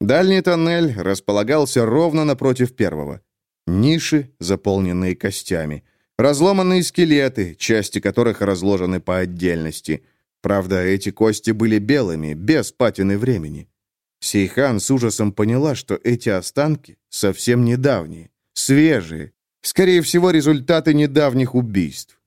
Дальний тоннель располагался ровно напротив первого. Ниши, заполненные костями. Разломанные скелеты, части которых разложены по отдельности. Правда, эти кости были белыми, без патины времени. Сейхан с ужасом поняла, что эти останки совсем недавние, свежие, скорее всего, результаты недавних убийств.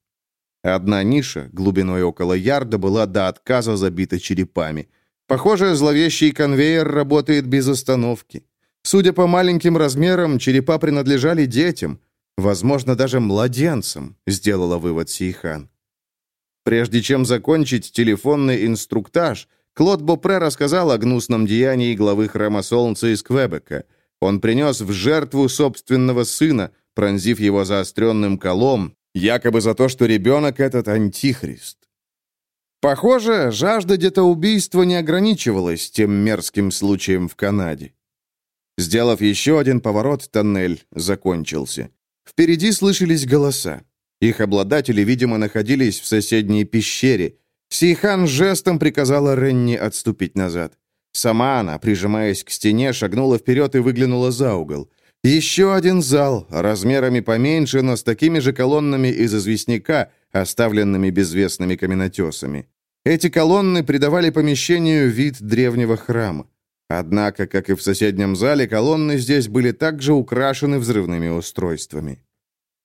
Одна ниша, глубиной около ярда, была до отказа забита черепами – Похоже, зловещий конвейер работает без остановки. Судя по маленьким размерам, черепа принадлежали детям, возможно, даже младенцам, сделала вывод Сейхан. Прежде чем закончить телефонный инструктаж, Клод Бопре рассказал о гнусном деянии главы храма Солнца из Квебека. Он принес в жертву собственного сына, пронзив его заостренным колом, якобы за то, что ребенок этот антихрист. Похоже, жажда детоубийства не ограничивалась тем мерзким случаем в Канаде. Сделав еще один поворот, тоннель закончился. Впереди слышались голоса. Их обладатели, видимо, находились в соседней пещере. Сейхан жестом приказала Ренни отступить назад. Сама она, прижимаясь к стене, шагнула вперед и выглянула за угол. Еще один зал, размерами поменьше, но с такими же колоннами из известняка, оставленными безвестными каменотесами. Эти колонны придавали помещению вид древнего храма. Однако, как и в соседнем зале, колонны здесь были также украшены взрывными устройствами.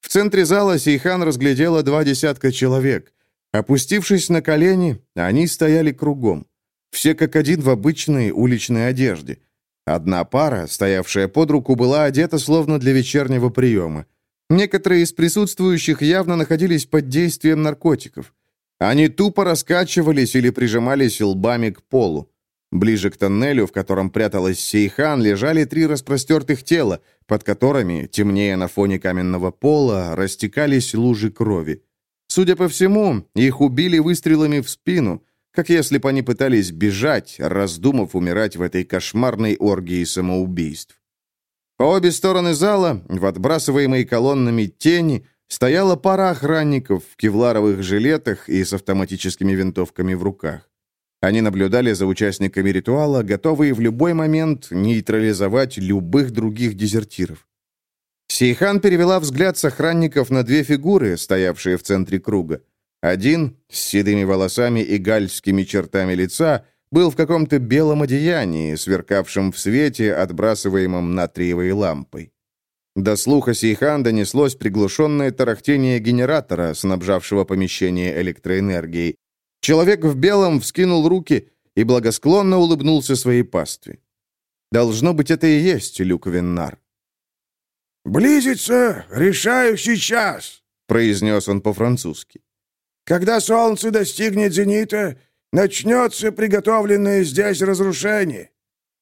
В центре зала Сейхан разглядела два десятка человек. Опустившись на колени, они стояли кругом. Все как один в обычной уличной одежде. Одна пара, стоявшая под руку, была одета словно для вечернего приема. Некоторые из присутствующих явно находились под действием наркотиков. Они тупо раскачивались или прижимались лбами к полу. Ближе к тоннелю, в котором пряталась Сейхан, лежали три распростертых тела, под которыми, темнее на фоне каменного пола, растекались лужи крови. Судя по всему, их убили выстрелами в спину, как если бы они пытались бежать, раздумав умирать в этой кошмарной оргии самоубийств. По обе стороны зала, в отбрасываемой колоннами тени, Стояла пара охранников в кевларовых жилетах и с автоматическими винтовками в руках. Они наблюдали за участниками ритуала, готовые в любой момент нейтрализовать любых других дезертиров. Сейхан перевела взгляд с охранников на две фигуры, стоявшие в центре круга. Один, с седыми волосами и гальскими чертами лица, был в каком-то белом одеянии, сверкавшем в свете, отбрасываемом натриевой лампой. До слуха Сейхан донеслось приглушенное тарахтение генератора, снабжавшего помещение электроэнергией. Человек в белом вскинул руки и благосклонно улыбнулся своей пастве. Должно быть, это и есть Люк Виннар. «Близится решающий час», — произнес он по-французски. «Когда солнце достигнет зенита, начнется приготовленное здесь разрушение.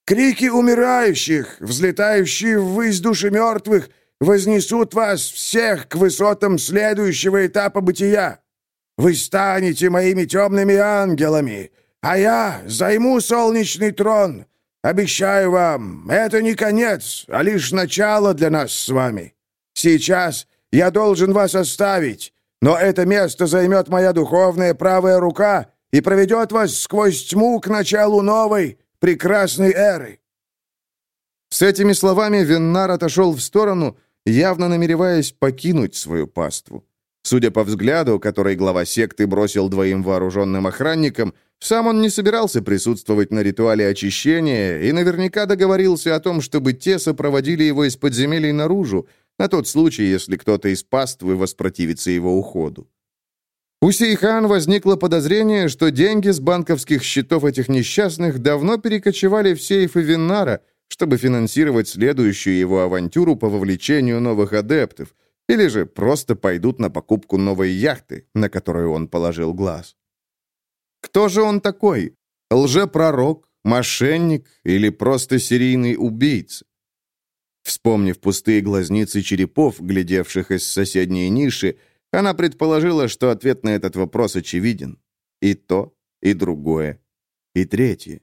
Крики умирающих, взлетающие ввысь души мертвых, вознесут вас всех к высотам следующего этапа бытия. Вы станете моими темными ангелами, а я займу солнечный трон. Обещаю вам, это не конец, а лишь начало для нас с вами. Сейчас я должен вас оставить, но это место займет моя духовная правая рука и проведет вас сквозь тьму к началу новой, прекрасной эры». С этими словами Веннар отошел в сторону, явно намереваясь покинуть свою паству. Судя по взгляду, который глава секты бросил двоим вооруженным охранникам, сам он не собирался присутствовать на ритуале очищения и наверняка договорился о том, чтобы те сопроводили его из подземелий наружу, на тот случай, если кто-то из паствы воспротивится его уходу. У Сейхан возникло подозрение, что деньги с банковских счетов этих несчастных давно перекочевали в сейфы Виннара, чтобы финансировать следующую его авантюру по вовлечению новых адептов, или же просто пойдут на покупку новой яхты, на которую он положил глаз. Кто же он такой? Лжепророк, мошенник или просто серийный убийца? Вспомнив пустые глазницы черепов, глядевших из соседней ниши, она предположила, что ответ на этот вопрос очевиден. И то, и другое, и третье.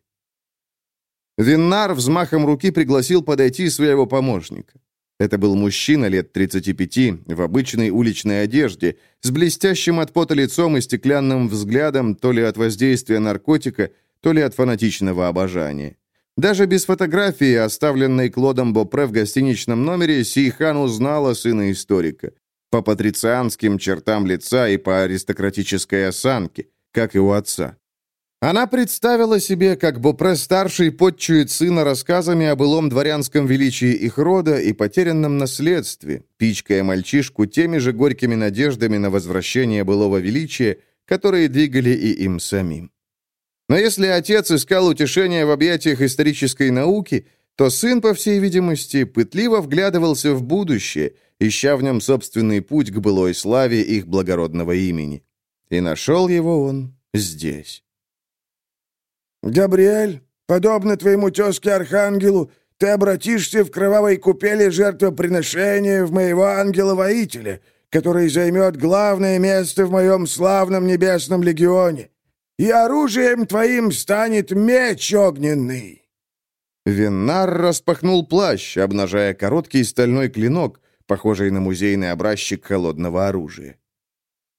Виннар взмахом руки пригласил подойти своего помощника. Это был мужчина лет 35, в обычной уличной одежде, с блестящим от пота лицом и стеклянным взглядом то ли от воздействия наркотика, то ли от фанатичного обожания. Даже без фотографии, оставленной Клодом Бопре в гостиничном номере, Сейхан узнала сына историка. По патрицианским чертам лица и по аристократической осанке, как и у отца. Она представила себе, как Бопре-старший подчует сына рассказами о былом дворянском величии их рода и потерянном наследстве, пичкая мальчишку теми же горькими надеждами на возвращение былого величия, которые двигали и им самим. Но если отец искал утешения в объятиях исторической науки, то сын, по всей видимости, пытливо вглядывался в будущее, ища в нем собственный путь к былой славе их благородного имени. И нашел его он здесь. «Габриэль, подобно твоему тезке-архангелу, ты обратишься в кровавой купели жертвоприношения в моего ангела-воителя, который займет главное место в моем славном небесном легионе, и оружием твоим станет меч огненный». Виннар распахнул плащ, обнажая короткий стальной клинок, похожий на музейный образчик холодного оружия.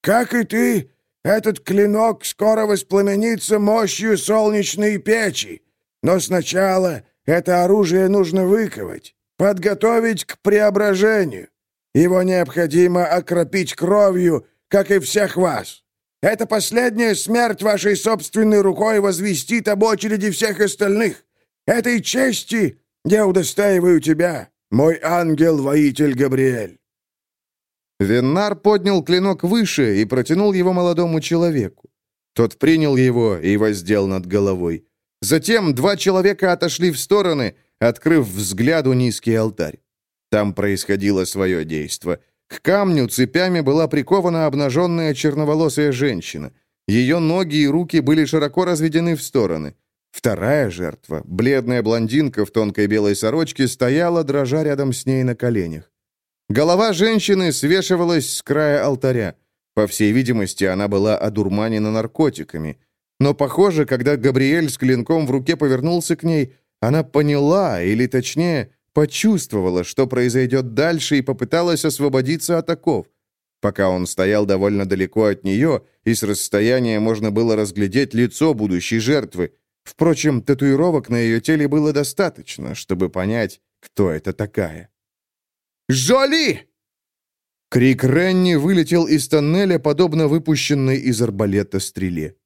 «Как и ты, этот клинок скоро воспламенится мощью солнечной печи, но сначала это оружие нужно выковать, подготовить к преображению. Его необходимо окропить кровью, как и всех вас. Это последняя смерть вашей собственной рукой возвестит об очереди всех остальных. Этой чести я удостаиваю тебя, мой ангел-воитель Габриэль». Веннар поднял клинок выше и протянул его молодому человеку. Тот принял его и воздел над головой. Затем два человека отошли в стороны, открыв взгляду низкий алтарь. Там происходило свое действо. К камню цепями была прикована обнаженная черноволосая женщина. Ее ноги и руки были широко разведены в стороны. Вторая жертва, бледная блондинка в тонкой белой сорочке, стояла, дрожа рядом с ней на коленях. Голова женщины свешивалась с края алтаря. По всей видимости, она была одурманена наркотиками. Но, похоже, когда Габриэль с клинком в руке повернулся к ней, она поняла, или точнее, почувствовала, что произойдет дальше, и попыталась освободиться от оков. Пока он стоял довольно далеко от нее, и с расстояния можно было разглядеть лицо будущей жертвы. Впрочем, татуировок на ее теле было достаточно, чтобы понять, кто это такая. «Жоли!» Крик Ренни вылетел из тоннеля, подобно выпущенной из арбалета стреле.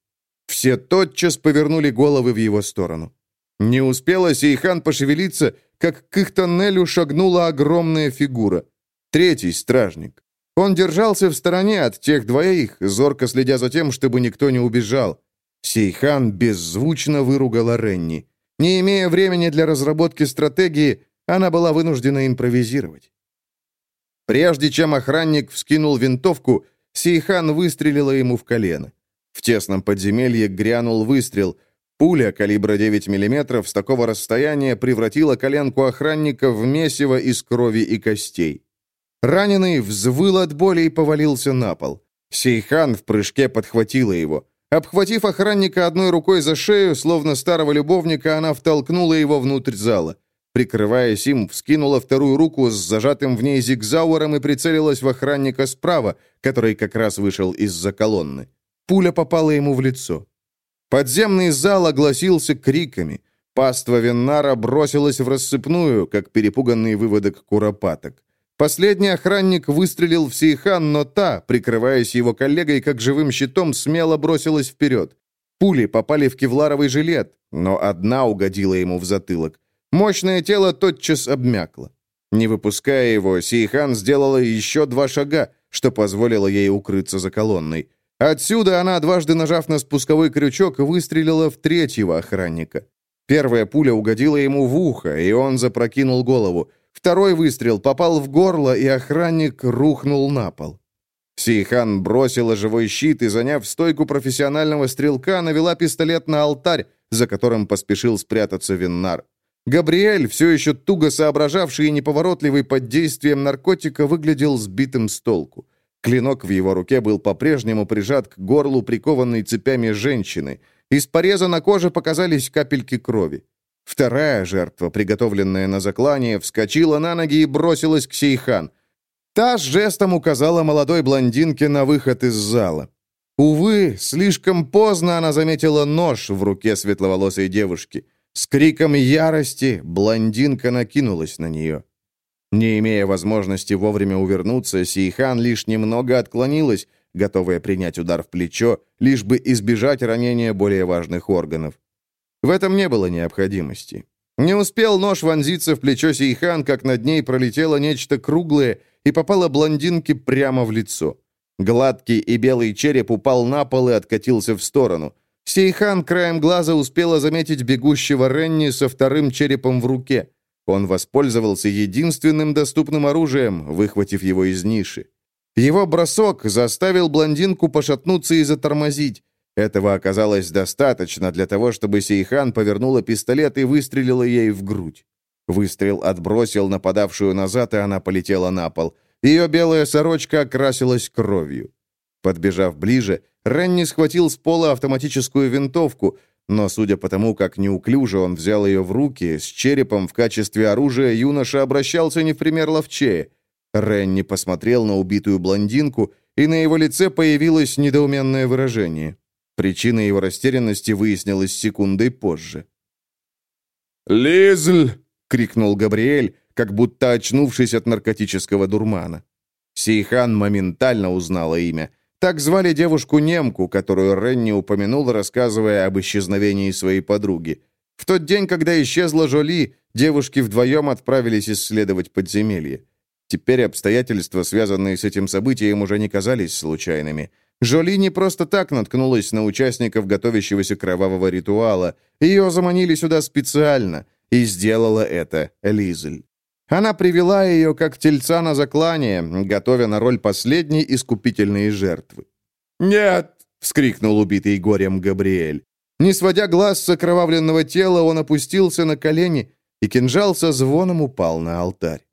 Все тотчас повернули головы в его сторону. Не успела Сейхан пошевелиться, как к их тоннелю шагнула огромная фигура. Третий стражник. Он держался в стороне от тех двоих, зорко следя за тем, чтобы никто не убежал. Сейхан беззвучно выругала Ренни. Не имея времени для разработки стратегии, она была вынуждена импровизировать. Прежде чем охранник вскинул винтовку, Сейхан выстрелила ему в колено. В тесном подземелье грянул выстрел. Пуля калибра 9 мм с такого расстояния превратила коленку охранника в месиво из крови и костей. Раненый взвыл от боли и повалился на пол. Сейхан в прыжке подхватила его. Обхватив охранника одной рукой за шею, словно старого любовника, она втолкнула его внутрь зала. Прикрываясь им, вскинула вторую руку с зажатым в ней зигзауэром и прицелилась в охранника справа, который как раз вышел из-за колонны. Пуля попала ему в лицо. Подземный зал огласился криками. Паства Веннара бросилась в рассыпную, как перепуганный выводок куропаток. Последний охранник выстрелил в Сейхан, но та, прикрываясь его коллегой как живым щитом, смело бросилась вперед. Пули попали в кевларовый жилет, но одна угодила ему в затылок. Мощное тело тотчас обмякло. Не выпуская его, Сейхан сделала еще два шага, что позволило ей укрыться за колонной. Отсюда она, дважды нажав на спусковой крючок, выстрелила в третьего охранника. Первая пуля угодила ему в ухо, и он запрокинул голову. Второй выстрел попал в горло, и охранник рухнул на пол. Сейхан бросила живой щит и, заняв стойку профессионального стрелка, навела пистолет на алтарь, за которым поспешил спрятаться Виннар. Габриэль, все еще туго соображавший и неповоротливый под действием наркотика, выглядел сбитым с толку. Клинок в его руке был по-прежнему прижат к горлу прикованной цепями женщины. Из пореза на коже показались капельки крови. Вторая жертва, приготовленная на заклание, вскочила на ноги и бросилась к Сейхан. Та с жестом указала молодой блондинке на выход из зала. Увы, слишком поздно она заметила нож в руке светловолосой девушки. С криком ярости блондинка накинулась на нее. Не имея возможности вовремя увернуться, Сейхан лишь немного отклонилась, готовая принять удар в плечо, лишь бы избежать ранения более важных органов. В этом не было необходимости. Не успел нож вонзиться в плечо Сейхан, как над ней пролетело нечто круглое и попало блондинке прямо в лицо. Гладкий и белый череп упал на пол и откатился в сторону. Сейхан краем глаза успела заметить бегущего Ренни со вторым черепом в руке. Он воспользовался единственным доступным оружием, выхватив его из ниши. Его бросок заставил блондинку пошатнуться и затормозить. Этого оказалось достаточно для того, чтобы Сейхан повернула пистолет и выстрелила ей в грудь. Выстрел отбросил нападавшую назад, и она полетела на пол. Ее белая сорочка окрасилась кровью. Подбежав ближе, Ренни схватил с пола автоматическую винтовку, но, судя по тому, как неуклюже он взял ее в руки, с черепом в качестве оружия юноша обращался не в пример ловчее. Ренни посмотрел на убитую блондинку, и на его лице появилось недоуменное выражение. Причина его растерянности выяснилась секундой позже. «Лизль!» — крикнул Габриэль, как будто очнувшись от наркотического дурмана. Сейхан моментально узнала имя. Так звали девушку-немку, которую Ренни упомянул, рассказывая об исчезновении своей подруги. В тот день, когда исчезла Жоли, девушки вдвоем отправились исследовать подземелье. Теперь обстоятельства, связанные с этим событием, уже не казались случайными. Жоли не просто так наткнулась на участников готовящегося кровавого ритуала. Ее заманили сюда специально, и сделала это Лизель. Она привела ее как тельца на заклание, готовя на роль последней искупительной жертвы. «Нет!» — вскрикнул убитый горем Габриэль. Не сводя глаз с окровавленного тела, он опустился на колени, и кинжал со звоном упал на алтарь.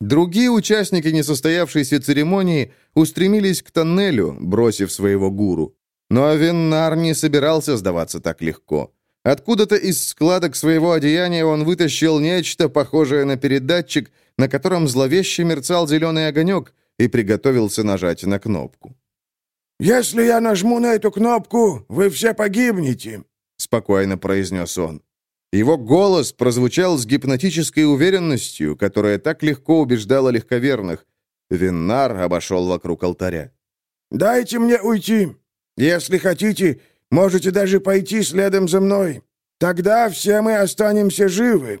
Другие участники несостоявшейся церемонии устремились к тоннелю, бросив своего гуру. Но Авеннар не собирался сдаваться так легко. Откуда-то из складок своего одеяния он вытащил нечто, похожее на передатчик, на котором зловеще мерцал зеленый огонек, и приготовился нажать на кнопку. «Если я нажму на эту кнопку, вы все погибнете», — спокойно произнес он. Его голос прозвучал с гипнотической уверенностью, которая так легко убеждала легковерных. Виннар обошел вокруг алтаря. «Дайте мне уйти. Если хотите, можете даже пойти следом за мной. Тогда все мы останемся живы».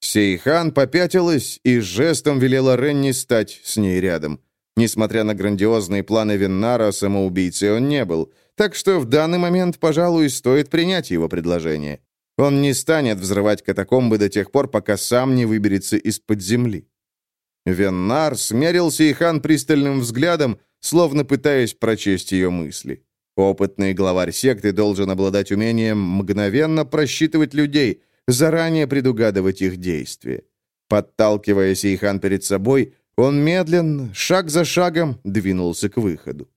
Сейхан попятилась и жестом велела Ренни стать с ней рядом. Несмотря на грандиозные планы Виннара, самоубийцей он не был, так что в данный момент, пожалуй, стоит принять его предложение. Он не станет взрывать катакомбы до тех пор, пока сам не выберется из-под земли. Веннар смерил Сейхан пристальным взглядом, словно пытаясь прочесть ее мысли. Опытный главарь секты должен обладать умением мгновенно просчитывать людей, заранее предугадывать их действия. Подталкивая Сейхан перед собой, он медленно, шаг за шагом, двинулся к выходу.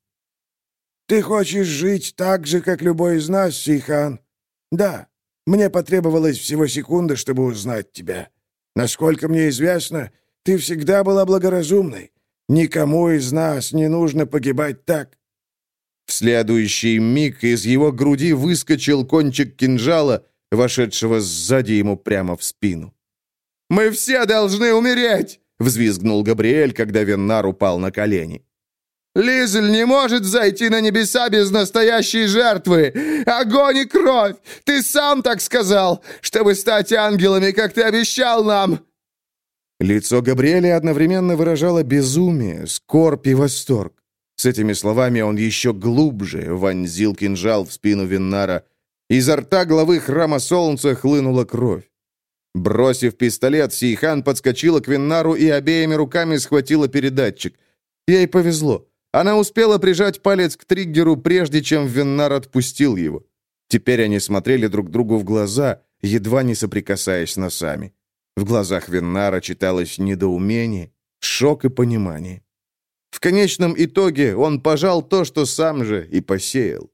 «Ты хочешь жить так же, как любой из нас, Сейхан?» «Да, Мне потребовалось всего секунды, чтобы узнать тебя. Насколько мне известно, ты всегда была благоразумной. Никому из нас не нужно погибать так». В следующий миг из его груди выскочил кончик кинжала, вошедшего сзади ему прямо в спину. «Мы все должны умереть!» — взвизгнул Габриэль, когда Веннар упал на колени. «Лизель не может зайти на небеса без настоящей жертвы! Огонь и кровь! Ты сам так сказал, чтобы стать ангелами, как ты обещал нам!» Лицо Габриэля одновременно выражало безумие, скорбь и восторг. С этими словами он еще глубже вонзил кинжал в спину Виннара. Изо рта главы храма солнца хлынула кровь. Бросив пистолет, Сейхан подскочила к Виннару и обеими руками схватила передатчик. Ей повезло. Она успела прижать палец к триггеру, прежде чем Виннар отпустил его. Теперь они смотрели друг другу в глаза, едва не соприкасаясь носами. В глазах Виннара читалось недоумение, шок и понимание. В конечном итоге он пожал то, что сам же и посеял.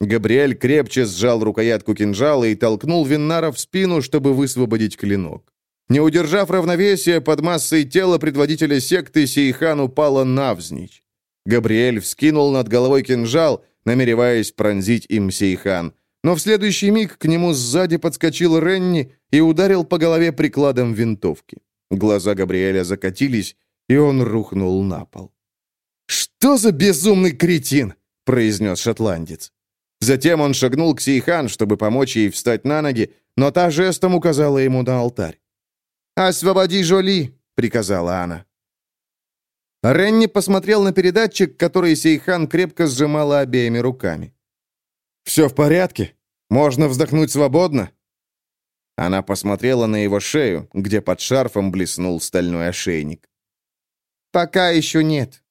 Габриэль крепче сжал рукоятку кинжала и толкнул Виннара в спину, чтобы высвободить клинок. Не удержав равновесия под массой тела предводителя секты, Сейхан упала навзничь. Габриэль вскинул над головой кинжал, намереваясь пронзить им Сейхан. Но в следующий миг к нему сзади подскочил Ренни и ударил по голове прикладом винтовки. Глаза Габриэля закатились, и он рухнул на пол. «Что за безумный кретин!» — произнес шотландец. Затем он шагнул к Сейхан, чтобы помочь ей встать на ноги, но та жестом указала ему на алтарь. «Освободи Жоли!» — приказала она. Ренни посмотрел на передатчик, который Сейхан крепко сжимала обеими руками. «Все в порядке? Можно вздохнуть свободно?» Она посмотрела на его шею, где под шарфом блеснул стальной ошейник. «Пока еще нет».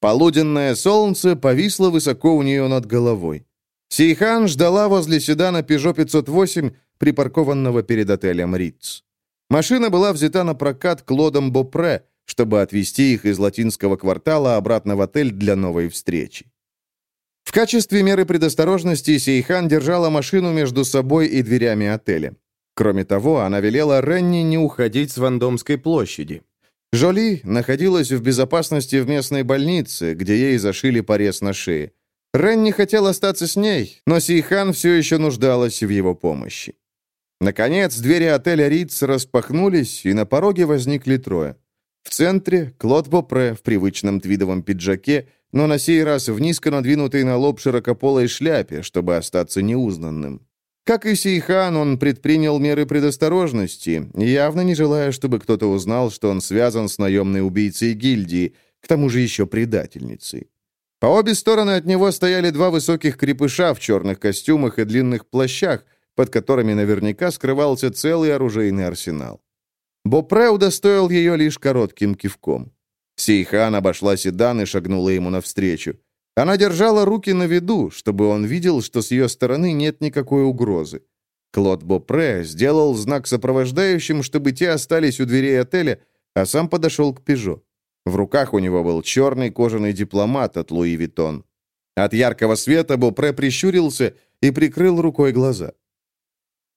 Полуденное солнце повисло высоко у нее над головой. Сейхан ждала возле седана Peugeot 508, припаркованного перед отелем «Ritz». Машина была взята на прокат Клодом Бопре, чтобы отвезти их из латинского квартала обратно в отель для новой встречи. В качестве меры предосторожности Сейхан держала машину между собой и дверями отеля. Кроме того, она велела Ренни не уходить с Вандомской площади. Жоли находилась в безопасности в местной больнице, где ей зашили порез на шее. Ренни хотел остаться с ней, но Сейхан все еще нуждалась в его помощи. Наконец, двери отеля Ritz распахнулись, и на пороге возникли трое. В центре Клод Бопре в привычном твидовом пиджаке, но на сей раз в низко надвинутой на лоб широкополой шляпе, чтобы остаться неузнанным. Как и Сейхан, он предпринял меры предосторожности, явно не желая, чтобы кто-то узнал, что он связан с наемной убийцей гильдии, к тому же еще предательницей. По обе стороны от него стояли два высоких крепыша в черных костюмах и длинных плащах, под которыми наверняка скрывался целый оружейный арсенал. Бопре удостоил ее лишь коротким кивком. Сейхан обошла седан и шагнула ему навстречу. Она держала руки на виду, чтобы он видел, что с ее стороны нет никакой угрозы. Клод Бопре сделал знак сопровождающим, чтобы те остались у дверей отеля, а сам подошел к Пежо. В руках у него был черный кожаный дипломат от Луи Виттон. От яркого света Бопре прищурился и прикрыл рукой глаза.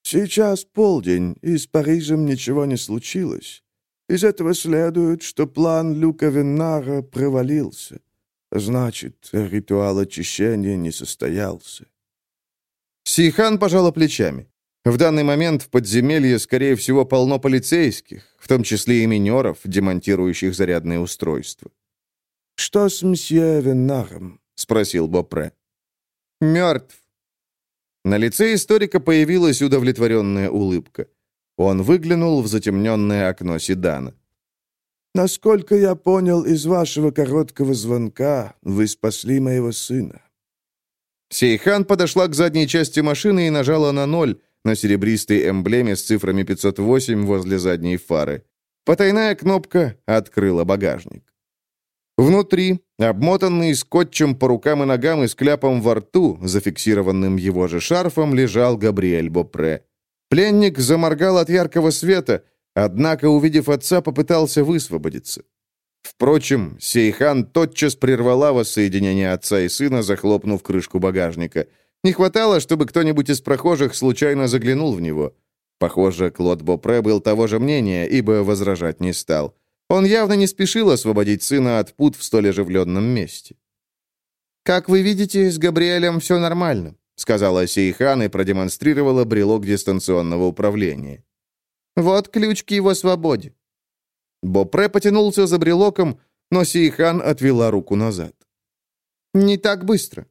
Сейчас полдень, и с Парижем ничего не случилось. Из этого следует, что план Люка Веннара провалился. Значит, ритуал очищения не состоялся. Сейхан пожала плечами. В данный момент в подземелье, скорее всего, полно полицейских, в том числе и минеров, демонтирующих зарядные устройства. «Что с мсье Веннаром?» — спросил Бопре. «Мертв», на лице историка появилась удовлетворенная улыбка. Он выглянул в затемненное окно седана. «Насколько я понял из вашего короткого звонка, вы спасли моего сына». Сейхан подошла к задней части машины и нажала на ноль на серебристой эмблеме с цифрами 508 возле задней фары. Потайная кнопка открыла багажник. Внутри, обмотанный скотчем по рукам и ногам и с кляпом во рту, зафиксированным его же шарфом, лежал Габриэль Бопре. Пленник заморгал от яркого света, однако, увидев отца, попытался высвободиться. Впрочем, Сейхан тотчас прервала воссоединение отца и сына, захлопнув крышку багажника. Не хватало, чтобы кто-нибудь из прохожих случайно заглянул в него. Похоже, Клод Бопре был того же мнения, ибо возражать не стал. Он явно не спешил освободить сына от пут в столь оживленном месте. «Как вы видите, с Габриэлем все нормально», сказала Сейхан и продемонстрировала брелок дистанционного управления. «Вот ключ к его свободе». Бопре потянулся за брелоком, но Сейхан отвела руку назад. «Не так быстро».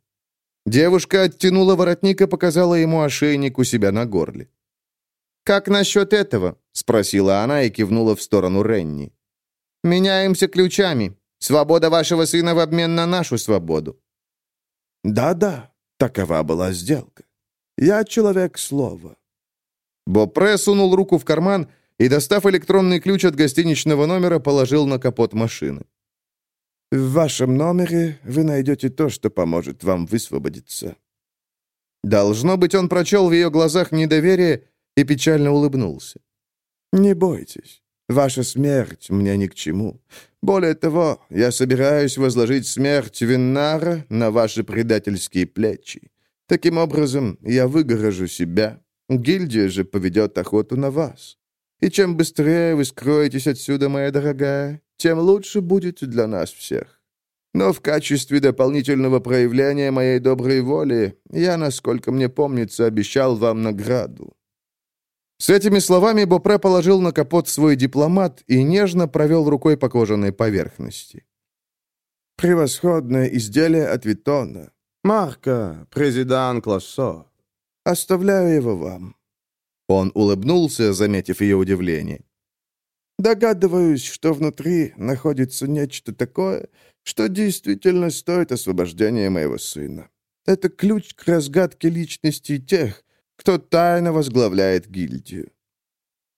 Девушка оттянула воротник и показала ему ошейник у себя на горле. «Как насчет этого?» — спросила она и кивнула в сторону Ренни. «Меняемся ключами. Свобода вашего сына в обмен на нашу свободу». «Да-да, такова была сделка. Я человек слова». Бопре сунул руку в карман и, достав электронный ключ от гостиничного номера, положил на капот машины. В вашем номере вы найдете то, что поможет вам высвободиться». Должно быть, он прочел в ее глазах недоверие и печально улыбнулся. «Не бойтесь. Ваша смерть мне ни к чему. Более того, я собираюсь возложить смерть Виннара на ваши предательские плечи. Таким образом, я выгорожу себя. Гильдия же поведет охоту на вас. И чем быстрее вы скроетесь отсюда, моя дорогая, тем лучше будет для нас всех. Но в качестве дополнительного проявления моей доброй воли я, насколько мне помнится, обещал вам награду». С этими словами Бопре положил на капот свой дипломат и нежно провел рукой по кожаной поверхности. «Превосходное изделие от Витона. Марка, президент Классо. Оставляю его вам». Он улыбнулся, заметив ее удивление. Догадываюсь, что внутри находится нечто такое, что действительно стоит освобождения моего сына. Это ключ к разгадке личности тех, кто тайно возглавляет гильдию.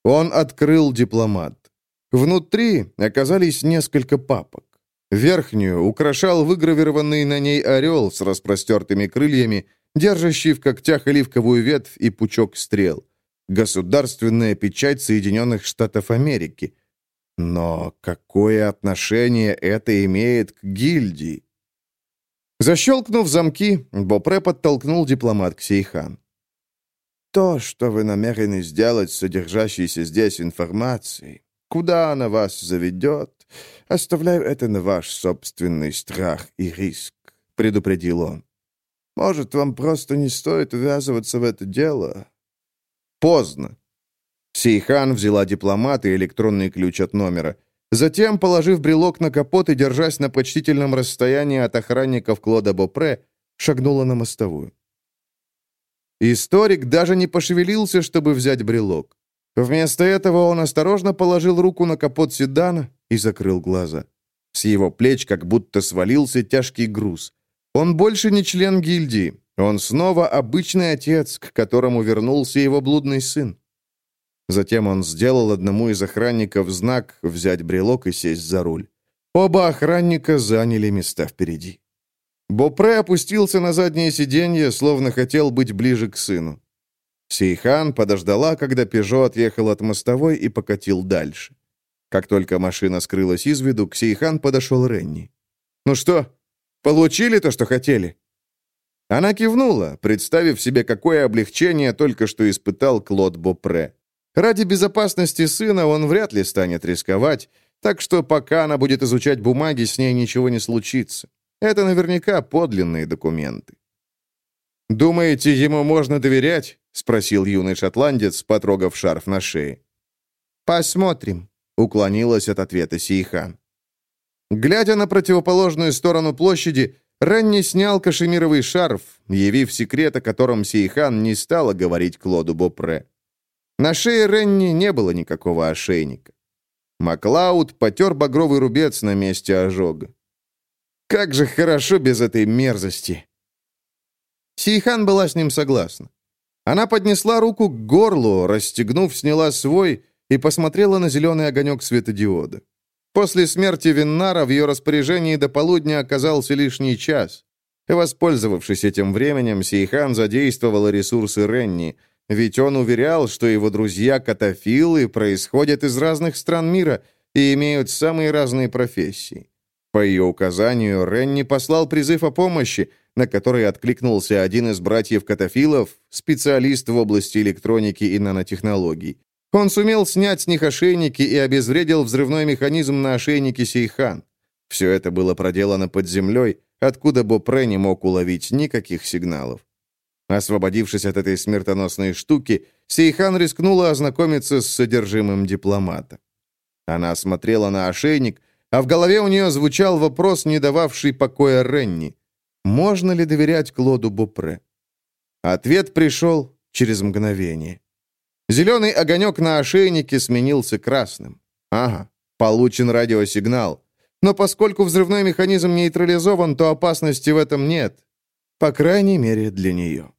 Он открыл дипломат. Внутри оказались несколько папок. Верхнюю украшал выгравированный на ней орел с распростертыми крыльями, держащий в когтях оливковую ветвь и пучок стрел. Государственная печать Соединенных Штатов Америки. Но какое отношение это имеет к гильдии? Защелкнув замки, Бопре подтолкнул дипломат к Сейхан. «То, что вы намерены сделать с содержащейся здесь информацией, куда она вас заведет, оставляю это на ваш собственный страх и риск», — предупредил он. «Может, вам просто не стоит ввязываться в это дело, Поздно. Сейхан взяла дипломат и электронный ключ от номера. Затем, положив брелок на капот и держась на почтительном расстоянии от охранников Клода Бопре, шагнула на мостовую. Историк даже не пошевелился, чтобы взять брелок. Вместо этого он осторожно положил руку на капот седана и закрыл глаза. С его плеч как будто свалился тяжкий груз. Он больше не член гильдии. Он снова обычный отец, к которому вернулся его блудный сын. Затем он сделал одному из охранников знак взять брелок и сесть за руль. Оба охранника заняли места впереди. Бопре опустился на заднее сиденье, словно хотел быть ближе к сыну. Сейхан подождала, когда Пежо отъехал от мостовой и покатил дальше. Как только машина скрылась из виду, к Сейхан подошел Ренни. «Ну что, получили то, что хотели?» Она кивнула, представив себе, какое облегчение только что испытал Клод Бопре. Ради безопасности сына он вряд ли станет рисковать, так что пока она будет изучать бумаги, с ней ничего не случится. Это наверняка подлинные документы. «Думаете, ему можно доверять?» — спросил юный шотландец, потрогав шарф на шее. «Посмотрим», — уклонилась от ответа Сейхан. Глядя на противоположную сторону площади, Ранни снял кашемировый шарф, явив секрет, о котором Сейхан не стала говорить Клоду Бопре. На шее Ренни не было никакого ошейника. Маклауд потер багровый рубец на месте ожога. Как же хорошо без этой мерзости! Сейхан была с ним согласна. Она поднесла руку к горлу, расстегнув, сняла свой и посмотрела на зеленый огонек светодиода. После смерти Виннара в ее распоряжении до полудня оказался лишний час. Воспользовавшись этим временем, Сейхан задействовал ресурсы Ренни, ведь он уверял, что его друзья-катафилы происходят из разных стран мира и имеют самые разные профессии. По ее указанию, Ренни послал призыв о помощи, на который откликнулся один из братьев Катафилов, специалист в области электроники и нанотехнологий. Он сумел снять с них ошейники и обезвредил взрывной механизм на ошейнике Сейхан. Все это было проделано под землей, откуда Бопре не мог уловить никаких сигналов. Освободившись от этой смертоносной штуки, Сейхан рискнула ознакомиться с содержимым дипломата. Она смотрела на ошейник, а в голове у нее звучал вопрос, не дававший покоя Ренни. Можно ли доверять Клоду Бопре? Ответ пришел через мгновение. Зеленый огонек на ошейнике сменился красным. Ага, получен радиосигнал. Но поскольку взрывной механизм нейтрализован, то опасности в этом нет. По крайней мере, для нее.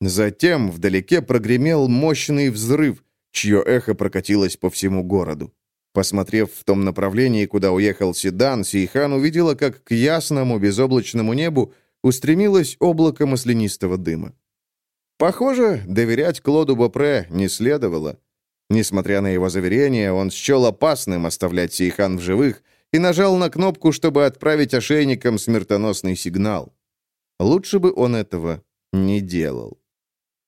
Затем вдалеке прогремел мощный взрыв, чье эхо прокатилось по всему городу. Посмотрев в том направлении, куда уехал седан, Сейхан увидела, как к ясному безоблачному небу устремилось облако маслянистого дыма. Похоже, доверять Клоду Бопре не следовало. Несмотря на его заверение, он счел опасным оставлять Сейхан в живых и нажал на кнопку, чтобы отправить ошейникам смертоносный сигнал. Лучше бы он этого не делал.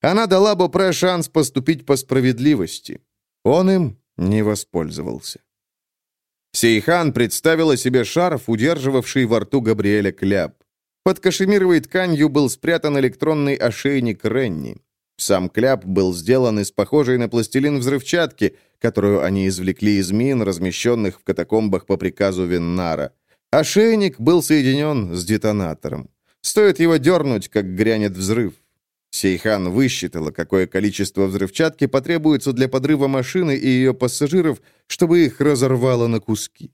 Она дала Бопре шанс поступить по справедливости. Он им не воспользовался. Сейхан представила себе шарф, удерживавший во рту Габриэля кляп. Под кашемировой тканью был спрятан электронный ошейник Ренни. Сам кляп был сделан из похожей на пластилин взрывчатки, которую они извлекли из мин, размещенных в катакомбах по приказу Виннара. Ошейник был соединен с детонатором. Стоит его дернуть, как грянет взрыв. Сейхан высчитала, какое количество взрывчатки потребуется для подрыва машины и ее пассажиров, чтобы их разорвало на куски.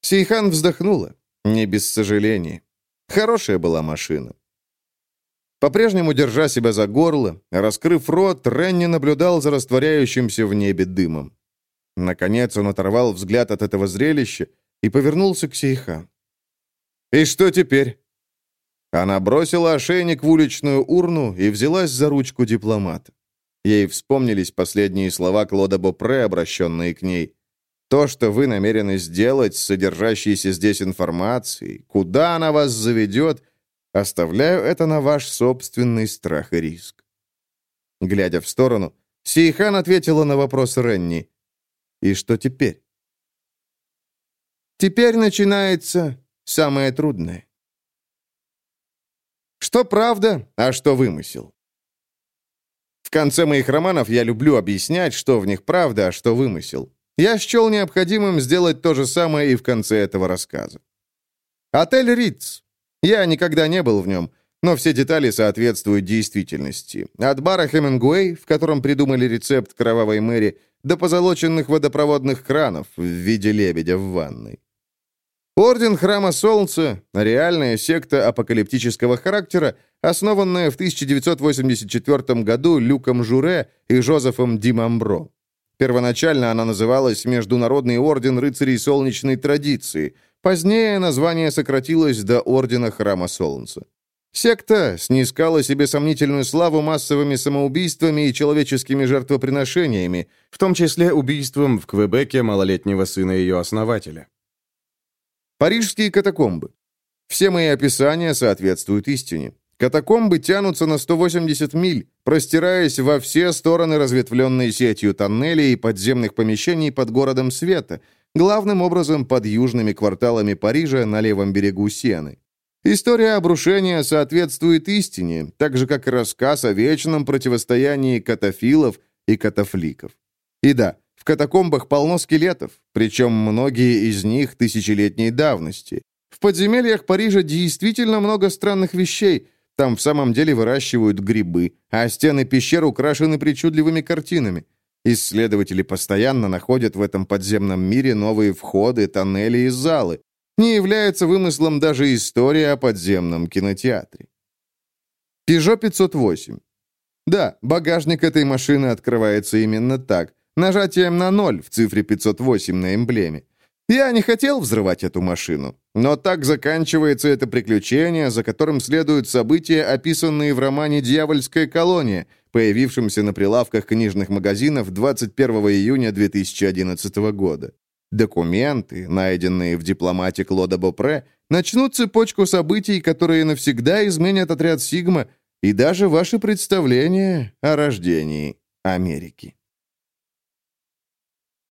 Сейхан вздохнула, не без сожаления. Хорошая была машина. По-прежнему, держа себя за горло, раскрыв рот, Ренни наблюдал за растворяющимся в небе дымом. Наконец он оторвал взгляд от этого зрелища и повернулся к Сейхан. «И что теперь?» Она бросила ошейник в уличную урну и взялась за ручку дипломата. Ей вспомнились последние слова Клода Бопре, обращенные к ней. «То, что вы намерены сделать с содержащейся здесь информацией, куда она вас заведет, оставляю это на ваш собственный страх и риск». Глядя в сторону, Сейхан ответила на вопрос Ренни. «И что теперь?» «Теперь начинается самое трудное». Что правда, а что вымысел? В конце моих романов я люблю объяснять, что в них правда, а что вымысел. Я счел необходимым сделать то же самое и в конце этого рассказа. Отель Ритц. Я никогда не был в нем, но все детали соответствуют действительности. От бара Хемингуэй, в котором придумали рецепт кровавой мэри, до позолоченных водопроводных кранов в виде лебедя в ванной. Орден Храма Солнца – реальная секта апокалиптического характера, основанная в 1984 году Люком Журе и Жозефом Димамбро. Первоначально она называлась Международный Орден Рыцарей Солнечной Традиции. Позднее название сократилось до Ордена Храма Солнца. Секта снискала себе сомнительную славу массовыми самоубийствами и человеческими жертвоприношениями, в том числе убийством в Квебеке малолетнего сына ее основателя. Парижские катакомбы. Все мои описания соответствуют истине. Катакомбы тянутся на 180 миль, простираясь во все стороны разветвленной сетью тоннелей и подземных помещений под городом света, главным образом под южными кварталами Парижа на левом берегу Сены. История обрушения соответствует истине, так же, как и рассказ о вечном противостоянии катафилов и катафликов. И да, в катакомбах полно скелетов, причем многие из них тысячелетней давности. В подземельях Парижа действительно много странных вещей. Там в самом деле выращивают грибы, а стены пещер украшены причудливыми картинами. Исследователи постоянно находят в этом подземном мире новые входы, тоннели и залы. Не является вымыслом даже история о подземном кинотеатре. Peugeot 508. Да, багажник этой машины открывается именно так нажатием на ноль в цифре 508 на эмблеме. Я не хотел взрывать эту машину, но так заканчивается это приключение, за которым следуют события, описанные в романе «Дьявольская колония», появившемся на прилавках книжных магазинов 21 июня 2011 года. Документы, найденные в дипломате Клода Бопре, начнут цепочку событий, которые навсегда изменят отряд «Сигма» и даже ваши представления о рождении Америки.